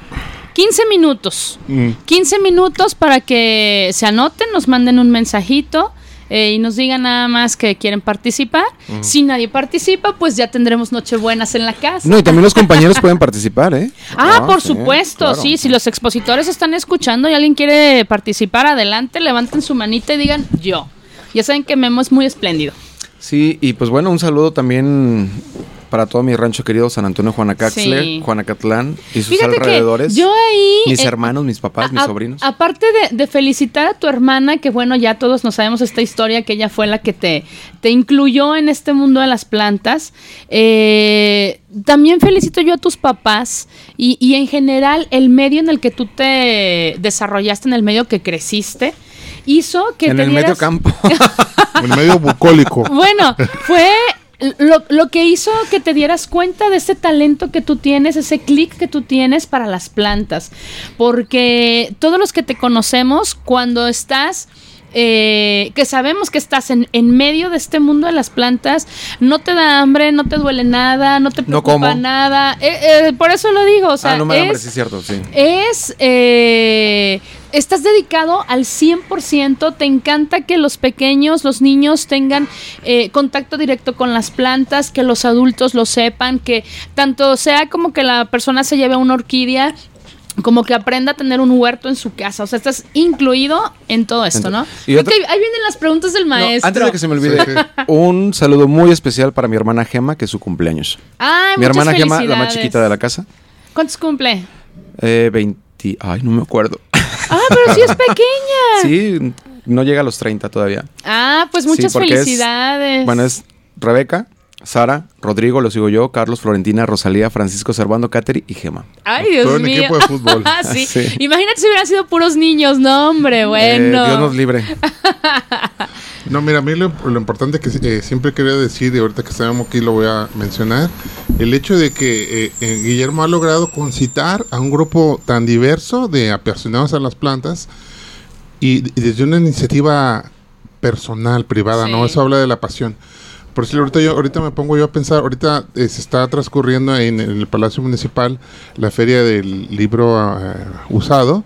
15 minutos. Mm. 15 minutos para que se anoten, nos manden un mensajito eh, y nos digan nada más que quieren participar. Si nadie participa, pues ya tendremos Nochebuenas en la casa. No, y también los compañeros pueden participar, ¿eh? Ah, por sí, supuesto, claro. sí. Si los expositores están escuchando y alguien quiere participar, adelante, levanten su manita y digan yo. Ya saben que Memo es muy espléndido. Sí, y pues bueno, un saludo también para todo mi rancho querido San Antonio Juanacaxle, Sí. Juanacatlán y sus Fíjate alrededores. que yo ahí... mis eh, hermanos, mis papás, mis sobrinos. Aparte de, de felicitar a tu hermana, que bueno, ya todos nos sabemos esta historia, que ella fue la que te, te incluyó en este mundo de las plantas. eh, también felicito yo a tus papás y, y en general el medio en el que tú te desarrollaste, en el medio que creciste, hizo que en te el medio campo. El medio bucólico. Bueno, fue lo, lo que hizo que te dieras cuenta de ese talento que tú tienes, ese clic que tú tienes para las plantas. Porque todos los que te conocemos, cuando estás eh, que sabemos que estás en, en medio de este mundo de las plantas, no te da hambre, no te duele nada, no te preocupa nada. Eh, eh, por eso lo digo, o sea, ah, no me hambre, sí es cierto, sí. es, eh, estás dedicado al 100%, te encanta que los pequeños, los niños tengan eh, contacto directo con las plantas, que los adultos lo sepan, que tanto sea como que la persona se lleve una orquídea. Como que aprenda a tener un huerto en su casa. O sea, estás incluido en todo esto, ¿no? Y otra- Ok, ahí vienen las preguntas del No, maestro. antes de que se me olvide, Sí, sí. un saludo muy especial para mi hermana Gema, que es su cumpleaños. Ay, mi muchas hermana Gema, la más chiquita de la casa. ¿Cuántos cumple? Eh, 20. Ay, no me acuerdo. Ah, pero sí es pequeña. Sí, no llega a los 30 todavía. Ah, pues Sí, muchas es- felicidades. Bueno, es Rebeca, Sara, Rodrigo, lo sigo yo, Carlos, Florentina, Rosalía, Francisco, Servando, Cateri y Gema. Ay, Dios Todo un mío. equipo de fútbol. sí. Sí. Imagínate si hubieran sido puros niños, no, hombre, bueno. Eh, Dios nos libre. No, mira, a mí lo, lo importante que eh, siempre quería decir, y ahorita que estamos aquí lo voy a mencionar, el hecho de que eh, eh, Guillermo ha logrado concitar a un grupo tan diverso de apasionados a las plantas y, y desde una iniciativa personal, privada, ¿no? Eso habla de la pasión. Por eso ahorita, yo, ahorita me pongo yo a pensar, ahorita eh, se está transcurriendo en, en el Palacio Municipal la feria del libro ah, usado.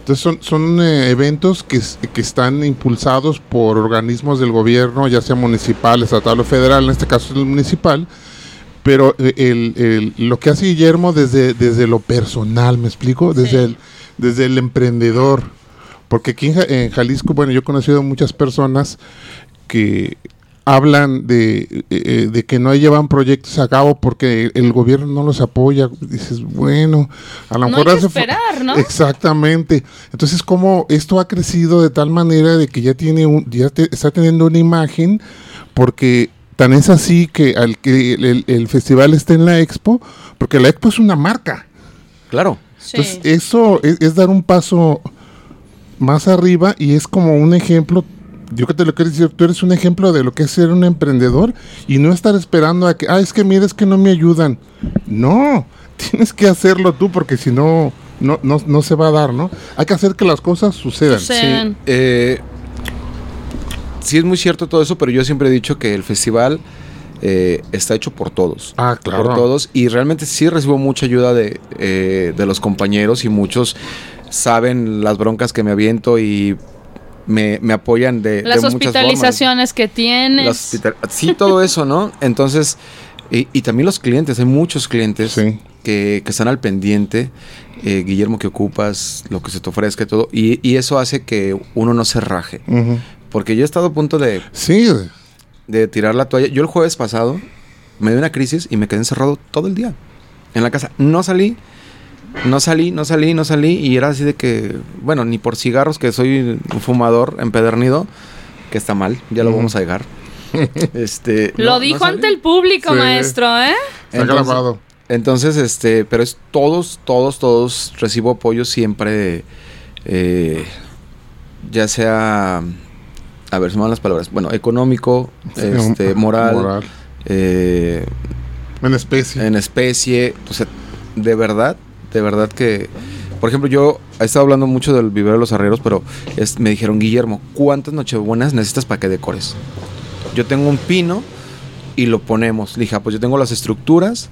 Entonces son, son eh, eventos que, que están impulsados por organismos del gobierno, ya sea municipal, estatal o federal, en este caso es el municipal, pero eh, el, el- lo que hace Guillermo desde, desde lo personal, ¿me explico? Desde, Sí. el, desde el emprendedor. Porque aquí en, en Jalisco, bueno, yo he conocido muchas personas que hablan de, eh, eh, de que no llevan proyectos a cabo porque el gobierno no los apoya. Dices, bueno, a lo No mejor hay que esperar, ¿no? Exactamente. Entonces, como esto ha crecido de tal manera de que ya tiene un, ya te- está teniendo una imagen, porque tan es así que al que el, el- el festival esté en la expo, porque la expo es una marca. Claro. Sí. Entonces, eso es, es dar un paso más arriba y es como un ejemplo. Yo que te lo quiero decir, tú eres un ejemplo de lo que es ser un emprendedor y no estar esperando a que, ah, es que mira, es que no me ayudan. No, tienes que hacerlo tú porque si no, no, no, no se va a dar, ¿no? Hay que hacer que las cosas sucedan. Sucedan. Sí, eh, sí es muy cierto todo eso, pero yo siempre he dicho que el festival eh, está hecho por todos. Ah, claro. Por todos. Y realmente sí recibo mucha ayuda de, eh, de los compañeros y muchos saben las broncas que me aviento y me, me apoyan de, de Las muchas formas. hospitalizaciones que tienes. Las hospital- sí, todo eso, ¿no? Entonces, y, y también los clientes, hay muchos clientes Sí. que, que están al pendiente. eh, Guillermo, que ocupas? Lo que se te ofrezca y todo. Y, y eso hace que uno no se raje. Porque yo he estado a punto de, Sí, de tirar la toalla. Yo el jueves pasado me dio una crisis y me quedé encerrado todo el día en la casa. No salí, no salí, no salí, no salí. Y era así de que, bueno, ni por cigarros, que soy un fumador empedernido, que está mal, ya lo vamos a dejar. este, Lo no- dijo ante el público, Sí. maestro, ¿eh? está Entonces- grabado. Entonces, este, pero es todos, todos, todos recibo apoyo siempre, eh, ya sea, a ver, se me van las palabras, bueno, económico, Sí, este, moral, moral. eh, En especie. en especie, o sea, de verdad, de verdad que, por ejemplo, yo he estado hablando mucho del vivero de los arrieros, pero es- me dijeron, Guillermo, ¿cuántas nochebuenas necesitas para que decores? Yo tengo un pino y lo ponemos. Le dije, ah, pues yo tengo las estructuras,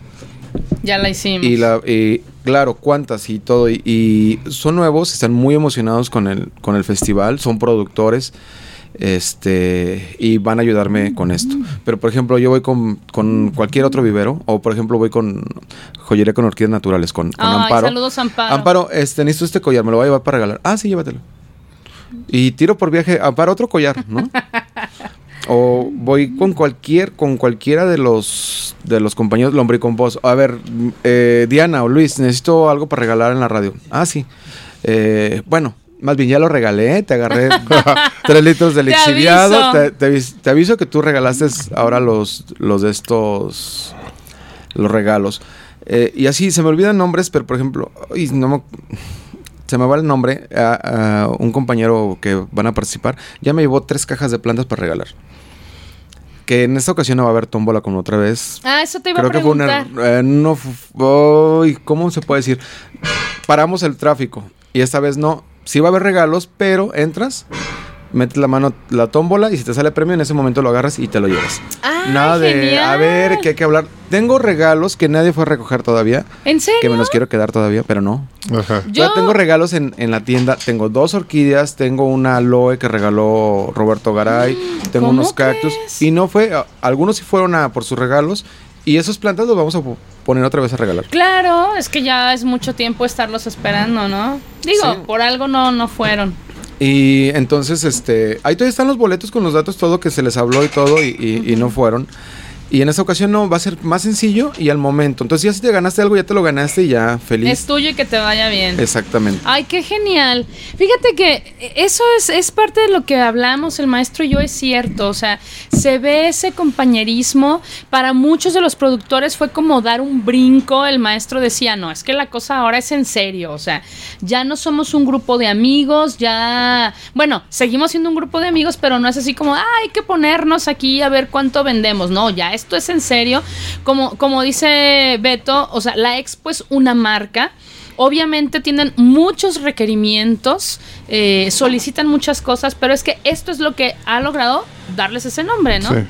Ya la hicimos. y la, y, claro, cuántas y todo. Y, y son nuevos, están muy emocionados con el, con el festival, son productores. Este, y van a ayudarme con esto. Pero, por ejemplo, yo voy con, con cualquier otro vivero, o por ejemplo, voy con joyería con orquídeas naturales, con, con Ay, Amparo. saludos, Amparo. Amparo, este, necesito este collar, me lo voy a llevar para regalar. Ah, sí, llévatelo. Y tiro por viaje, Amparo, otro collar, ¿no? o voy con cualquier, con cualquiera de los de los compañeros vos. A ver, eh, Diana o Luis, necesito algo para regalar en la radio. Ah, sí. Eh, bueno, más bien ya lo regalé, te agarré tres litros de Te lixiviado. aviso. Te, te te aviso que tú regalaste ahora los, los de estos, los regalos. Eh, y así, se me olvidan nombres, pero por ejemplo, no me- se me va el nombre a, a un compañero que van a participar. Ya me llevó tres cajas de plantas para regalar. Que en esta ocasión no va a haber tómbola como otra vez. Ah, eso te iba Creo a que fue preguntar. una... eh, no, ay, ¿Cómo se puede decir? Paramos el tráfico. Y esta vez no. Sí va a haber regalos, pero entras, metes la mano, la tómbola y si te sale premio en ese momento lo agarras y te lo llevas. ¡Ay, Nada de, genial! a ver, que hay que hablar. Tengo regalos que nadie fue a recoger todavía, ¿En serio? que me los quiero quedar todavía, pero no. Ajá. Yo- Ya tengo regalos en, en la tienda. Tengo dos orquídeas, tengo una aloe que regaló Roberto Garay, tengo Mm, ¿cómo unos cactus. crees? Y no fue, algunos sí fueron a, por sus regalos. Y esas plantas los vamos a po- poner otra vez a regalar. Claro, es que ya es mucho tiempo estarlos esperando, ¿no? Digo, Sí. por algo no, no fueron. Y entonces, este, ahí todavía están los boletos con los datos, todo que se les habló y todo, y, y- y no fueron. Y en esta ocasión no, va a ser más sencillo y al momento. Entonces ya si te ganaste algo, ya te lo ganaste y ya feliz. Es tuyo y que te vaya bien. Exactamente. Ay, qué genial. Fíjate que eso es, es parte de lo que hablamos el maestro y yo, es cierto. O sea, se ve ese compañerismo. Para muchos de los productores fue como dar un brinco. El maestro decía, no, es que la cosa ahora es en serio. O sea, ya no somos un grupo de amigos, ya... Bueno, seguimos siendo un grupo de amigos, pero no es así como, "Ah, hay que ponernos aquí a ver cuánto vendemos. No, ya esto es en serio. Como, como dice Beto, o sea, la Expo es una marca. Obviamente tienen muchos requerimientos, eh, solicitan muchas cosas, pero es que esto es lo que ha logrado darles ese nombre, ¿no? Sí.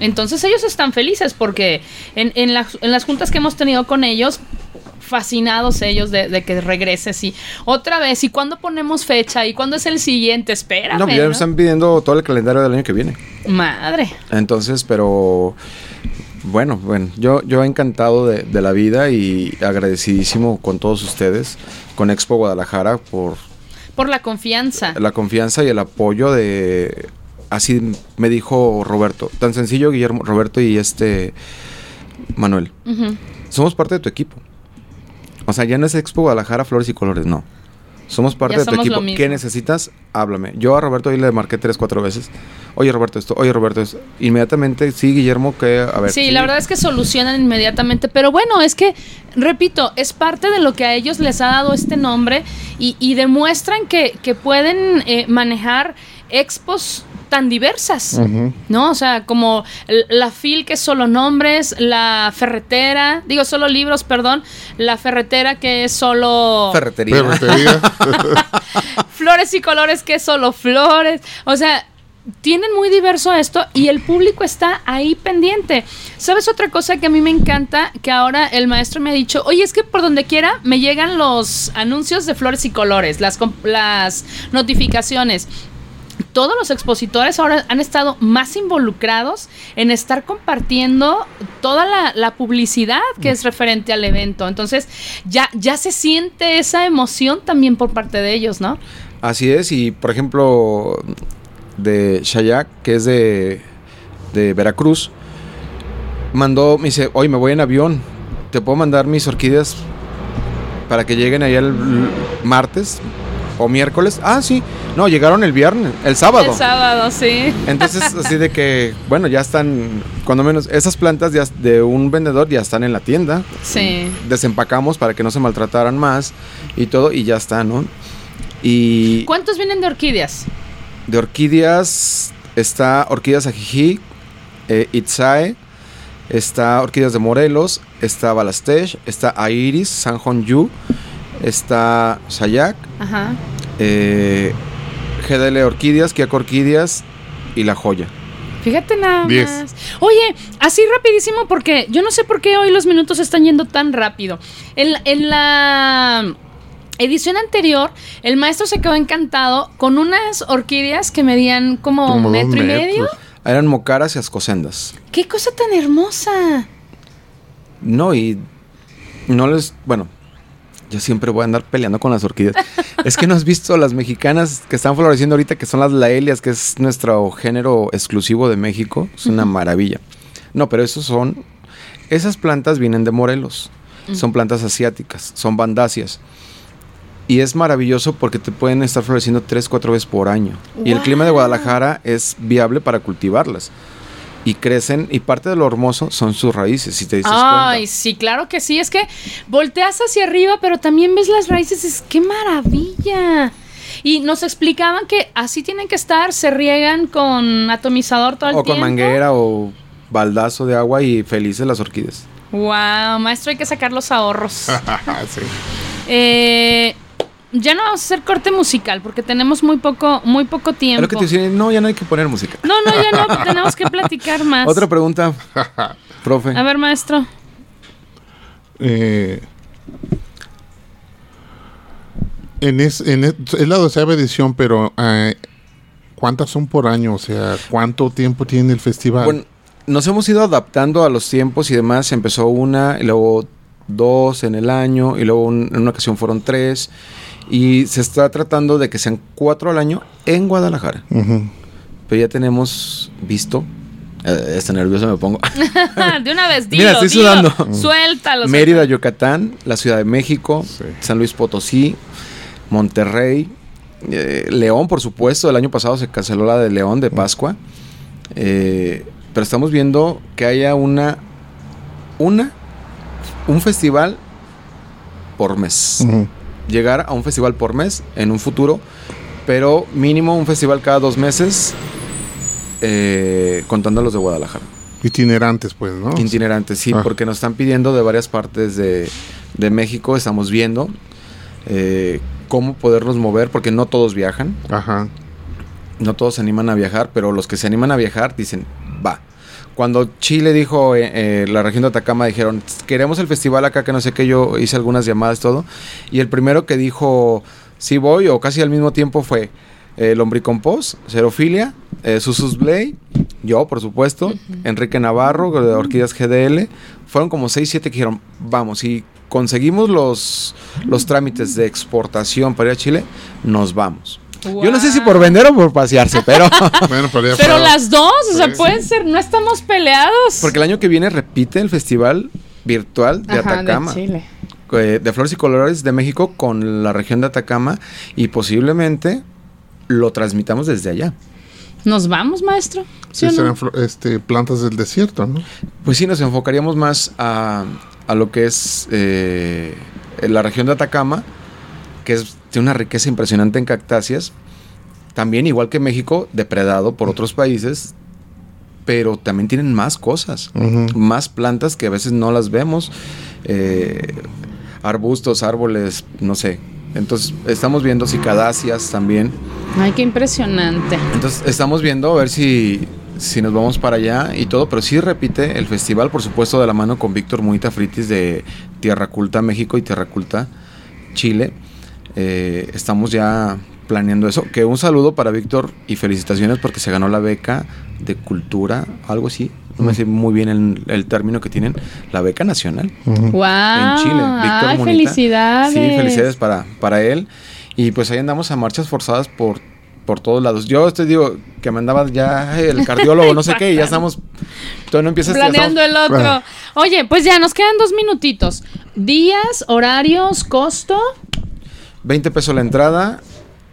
Entonces ellos están felices porque en, en las, en las juntas que hemos tenido con ellos, fascinados ellos de, de que regreses y otra vez, y cuándo ponemos fecha y cuándo es el siguiente, espérame. no, pues ya me ¿no? están pidiendo todo el calendario del año que viene. Madre. Entonces, pero bueno, bueno, yo, yo encantado de, de la vida y agradecidísimo con todos ustedes, con Expo Guadalajara, por Por la confianza. la confianza y el apoyo de... Así me dijo Roberto, tan sencillo Guillermo, Roberto y este Manuel. Somos parte de tu equipo. O sea, ya no es Expo Guadalajara, Flores y Colores, no. Somos parte Ya de tu somos equipo. ¿Qué necesitas? Háblame. Yo a Roberto hoy le marqué tres, cuatro veces. Oye, Roberto, esto. Oye, Roberto, esto. Inmediatamente, sí, Guillermo, que a ver. Sí, la verdad es que solucionan inmediatamente, pero bueno, es que, repito, es parte de lo que a ellos les ha dado este nombre y, y demuestran que, que pueden eh, manejar expos tan diversas. ¿no? O sea, como la FIL, que es solo nombres, la ferretera, digo, solo libros, perdón, la ferretera, que es solo... Ferretería. Ferretería. flores y colores que es solo flores. O sea, tienen muy diverso esto y el público está ahí pendiente. ¿Sabes otra cosa que a mí me encanta? Que ahora el maestro me ha dicho, oye, es que por donde quiera me llegan los anuncios de flores y colores, las, las notificaciones. Todos los expositores ahora han estado más involucrados en estar compartiendo toda la, publicidad que es referente al evento. Entonces, ya, ya se siente esa emoción también por parte de ellos, ¿no? Así es, y por ejemplo, de Shayak, que es de, de Veracruz, mandó, me dice, hoy me voy en avión, ¿te puedo mandar mis orquídeas para que lleguen ahí el martes o miércoles? Ah, sí, no, llegaron el viernes, el sábado. El sábado, sí. Entonces, así de que, bueno, ya están, cuando menos, esas plantas ya de un vendedor ya están en la tienda. Sí. Desempacamos para que no se maltrataran más y todo, y ya está, ¿no? Y ¿Cuántos vienen de orquídeas? de orquídeas está Orquídeas Ajijí, eh, Itzae, está Orquídeas de Morelos, está Balastech, está Airis, San Yu, está Sayak, Ajá. eh, GDL Orquídeas, Kiako Orquídeas y La Joya. Fíjate nada Diez. más. Oye, así rapidísimo porque yo no sé por qué hoy los minutos están yendo tan rápido. En, la- en la edición anterior, el maestro se quedó encantado con unas orquídeas que medían como, Como metro y medio. Eran mocaras y ascosendas. ¡Qué cosa tan hermosa! No, y no les. Bueno, yo siempre voy a andar peleando con las orquídeas. es que no has visto las mexicanas que están floreciendo ahorita, que son las laelias, que es nuestro género exclusivo de México. Es una maravilla. No, pero esos son. Esas plantas vienen de Morelos. Son plantas asiáticas, son bandáceas. Y es maravilloso porque te pueden estar floreciendo tres, cuatro veces por año. Y el clima de. Guadalajara es viable para cultivarlas. Y crecen, y parte de lo hermoso son sus raíces, si te dices Ay, cuenta. sí, claro que sí. Es que volteas hacia arriba, pero también ves las raíces. Es ¡Qué maravilla! Y nos explicaban que así tienen que estar, se riegan con atomizador todo el O tiempo. con manguera o baldazo de agua y felices las orquídeas. Wow, maestro, hay que sacar los ahorros. sí. Eh, ya no vamos a hacer corte musical porque tenemos muy poco, muy poco tiempo. lo que te decía, no, ya no hay que poner música. No, no, ya no, tenemos que platicar más. Otra pregunta, profe. A ver, maestro. Eh, en es, en es, es la doceava edición, pero eh, ¿cuántas son por año? O sea, ¿cuánto tiempo tiene el festival? Bueno, nos hemos ido adaptando a los tiempos y demás. Empezó una, y luego dos en el año, y luego un- en una ocasión fueron tres. Y se está tratando de que sean cuatro al año en Guadalajara. Pero ya tenemos visto. Eh, está nervioso me pongo. de una vez, dilo, Mira, estoy dilo. sudando. Suéltalo. Mérida, Yucatán, la Ciudad de México, Sí. San Luis Potosí, Monterrey, eh, León, por supuesto. El año pasado se canceló la de León de Pascua. Eh, pero estamos viendo que haya una, una, un festival por mes. Ujú. Llegar a un festival por mes en un futuro, pero mínimo un festival cada dos meses, eh, contando los de Guadalajara. Itinerantes, pues, ¿no? Itinerantes, sí, Ah. porque nos están pidiendo de varias partes de, de México, estamos viendo eh, cómo podernos mover, porque no todos viajan, Ajá. no todos se animan a viajar, pero los que se animan a viajar dicen, va. Cuando Chile dijo, eh, eh, la región de Atacama dijeron, queremos el festival acá, que no sé qué, yo hice algunas llamadas, todo, y el primero que dijo, sí voy, o casi al mismo tiempo fue eh, Lombricompost, Cerofilia, eh, Susus Blay, yo, por supuesto, Enrique Navarro, de Orquídeas GDL, fueron como 6, 7 que dijeron, vamos, si conseguimos los, los trámites de exportación para ir a Chile, nos vamos. Yo no sé si por vender o por pasearse, pero... Bueno, pero Pero las dos, o sea, Sí, pueden ser, no estamos peleados. Porque el año que viene repite el festival virtual de Ajá, Atacama. Chile. eh, de Flores y Colores de México con la región de Atacama y posiblemente lo transmitamos desde allá. ¿Nos vamos, maestro? ¿Sí Sí, o no? serán este, plantas del desierto, ¿no? Pues sí, nos enfocaríamos más a, a lo que es eh, la región de Atacama, que es, tiene una riqueza impresionante en cactáceas. También, igual que México, depredado por otros países, pero también tienen más cosas, más plantas que a veces no las vemos, eh, arbustos, árboles, no sé. Entonces, estamos viendo cicadáceas también. Ay, qué impresionante. Entonces estamos viendo a ver si, si nos vamos para allá y todo, pero sí repite el festival, por supuesto, de la mano con Víctor Muita Fritis de Tierra Culta México y Tierra Culta Chile. Eh, estamos ya planeando eso. Que un saludo para Víctor y felicitaciones porque se ganó la beca de cultura, algo así. No me sé muy bien el, el término que tienen, la beca nacional Ujú. Wow. en Chile. Víctor Ay, Munita. felicidades. Sí, felicidades para, para él. Y pues ahí andamos a marchas forzadas por, por todos lados. Yo te digo que me andaba ya el cardiólogo, no sé qué, y ya estamos. Todavía no empiezas ya Planeando el otro. Oye, pues ya nos quedan dos minutitos. Días, horarios, costo. 20 pesos la entrada.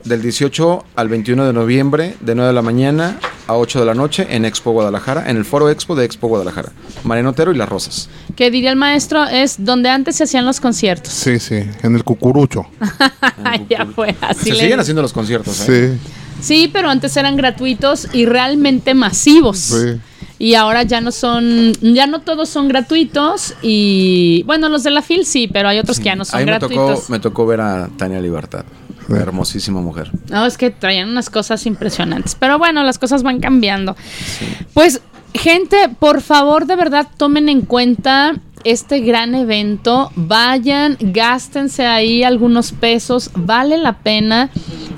Del 18 al 21 de noviembre, de 9 de la mañana a 8 de la noche, en Expo Guadalajara, en el Foro Expo de Expo Guadalajara. Mariano Otero y Las Rosas. Que diría el maestro, es donde antes se hacían los conciertos. Sí, sí, en el cucurucho. Ya fue. Así Se le- siguen haciendo los conciertos, ¿eh? Sí, Sí, pero antes eran gratuitos y realmente masivos. sí. Y ahora ya no son, ya no todos son gratuitos y bueno, los de la FIL sí, pero hay otros que ya no son Ahí me tocó, gratuitos. me tocó ver a Tania Libertad. Hermosísima mujer. No, es que traían unas cosas impresionantes. Pero bueno, las cosas van cambiando. Pues, gente, por favor, de verdad, tomen en cuenta este gran evento. Vayan, gástense ahí algunos pesos. Vale la pena.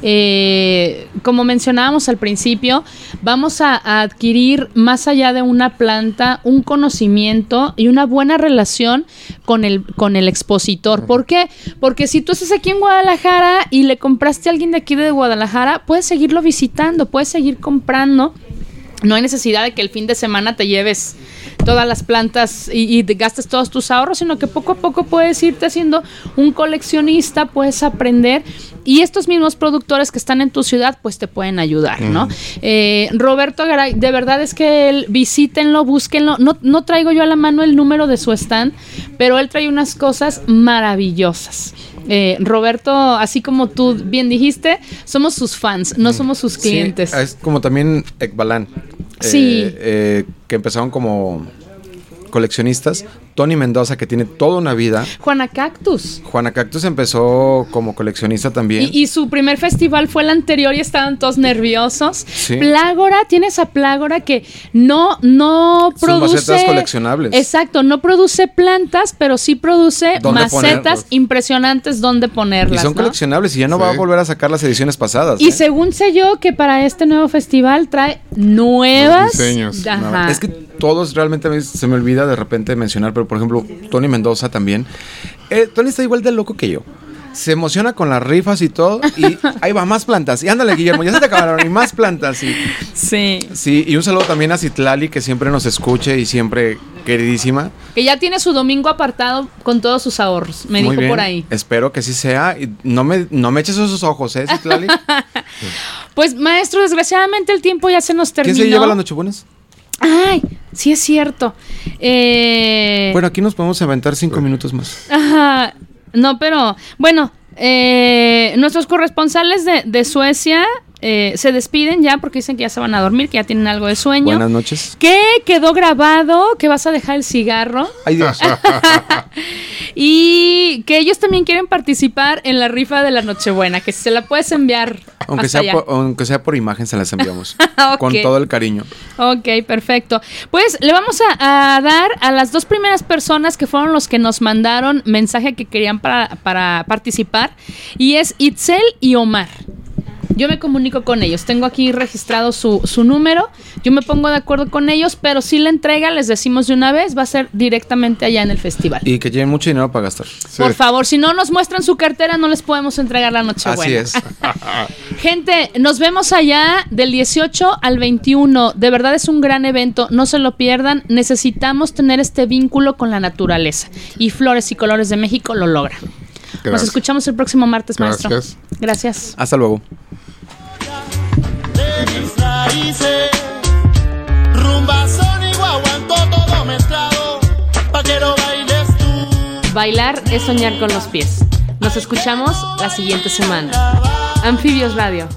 Eh, como mencionábamos al principio, vamos a, a adquirir más allá de una planta, un conocimiento y una buena relación con el, con el expositor. ¿Por qué? Porque si tú estás aquí en Guadalajara y le compraste a alguien de aquí de Guadalajara, puedes seguirlo visitando, puedes seguir comprando. No hay necesidad de que el fin de semana te lleves todas las plantas y, y te gastes todos tus ahorros, sino que poco a poco puedes irte haciendo un coleccionista, puedes aprender y estos mismos productores que están en tu ciudad pues te pueden ayudar, ¿no? Eh, Roberto Garay, de verdad es que él, visítenlo, búsquenlo, no, no traigo yo a la mano el número de su stand, pero él trae unas cosas maravillosas. Eh, Roberto, así como tú bien dijiste, somos sus fans, no somos sus clientes. Sí, es como también Ekbalan. Sí. eh, eh, que empezaron como coleccionistas, Tony Mendoza, que tiene toda una vida. Juana Cactus. Juana Cactus empezó como coleccionista también. Y, y su primer festival fue el anterior y estaban todos nerviosos. Sí. Plágora, tiene esa Plágora que no, no Sus produce. macetas coleccionables. Exacto, no produce plantas, pero sí produce ¿Dónde macetas ponerlos? impresionantes donde Y ponerlas. son ¿no? coleccionables y ya no va a volver a sacar las ediciones pasadas. Y ¿eh? según sé yo que para este nuevo festival trae nuevas Los diseños. Ajá. Es que todos realmente a se me olvida de repente mencionar, pero por ejemplo, Tony Mendoza también. Eh, Tony está igual de loco que yo. Se emociona con las rifas y todo. Y ahí va, más plantas. Y ándale, Guillermo, ya se te acabaron. Y más plantas. Y, Sí. sí, y un saludo también a Citlali, que siempre nos escuche y siempre queridísima. Que ya tiene su domingo apartado con todos sus ahorros. Me Muy dijo bien. por ahí. Espero que sí sea. Y no me, no me eches esos ojos, ¿eh, Citlali? Pues, maestro, desgraciadamente el tiempo ya se nos terminó. ¿Quién se lleva las nochebuenas? Ay, sí es cierto. Eh, Bueno, aquí nos podemos aventar cinco minutos más. Ajá. No, pero bueno, eh, nuestros corresponsales de, de Suecia eh, se despiden ya porque dicen que ya se van a dormir, que ya tienen algo de sueño. Buenas noches. Que quedó grabado que vas a dejar el cigarro Ay, Dios. y que ellos también quieren participar en la rifa de la Nochebuena, que se la puedes enviar. Aunque hasta sea, allá. por, aunque sea por imagen, se las enviamos. Con todo el cariño. Ok, perfecto. Pues le vamos a, a dar a las dos primeras personas que fueron los que nos mandaron mensaje que querían para, para participar. Y es Itzel y Omar. Yo me comunico con ellos. Tengo aquí registrado su, su número. Yo me pongo de acuerdo con ellos, pero si la entrega, les decimos de una vez, va a ser directamente allá en el festival. Y que lleven mucho dinero para gastar. Sí. Por favor, si no nos muestran su cartera, no les podemos entregar la noche Así es. Gente, nos vemos allá del 18 al 21. De verdad es un gran evento, no se lo pierdan. Necesitamos tener este vínculo con la naturaleza. Y Flores y Colores de México lo logran. Nos escuchamos el próximo martes, maestro. Gracias. Gracias. Hasta luego. de mis raíces. Rumba, son y guaguanco, todo mezclado, pa' que lo bailes tú. Bailar es soñar con los pies. Nos escuchamos la siguiente semana. Anfibios Radio.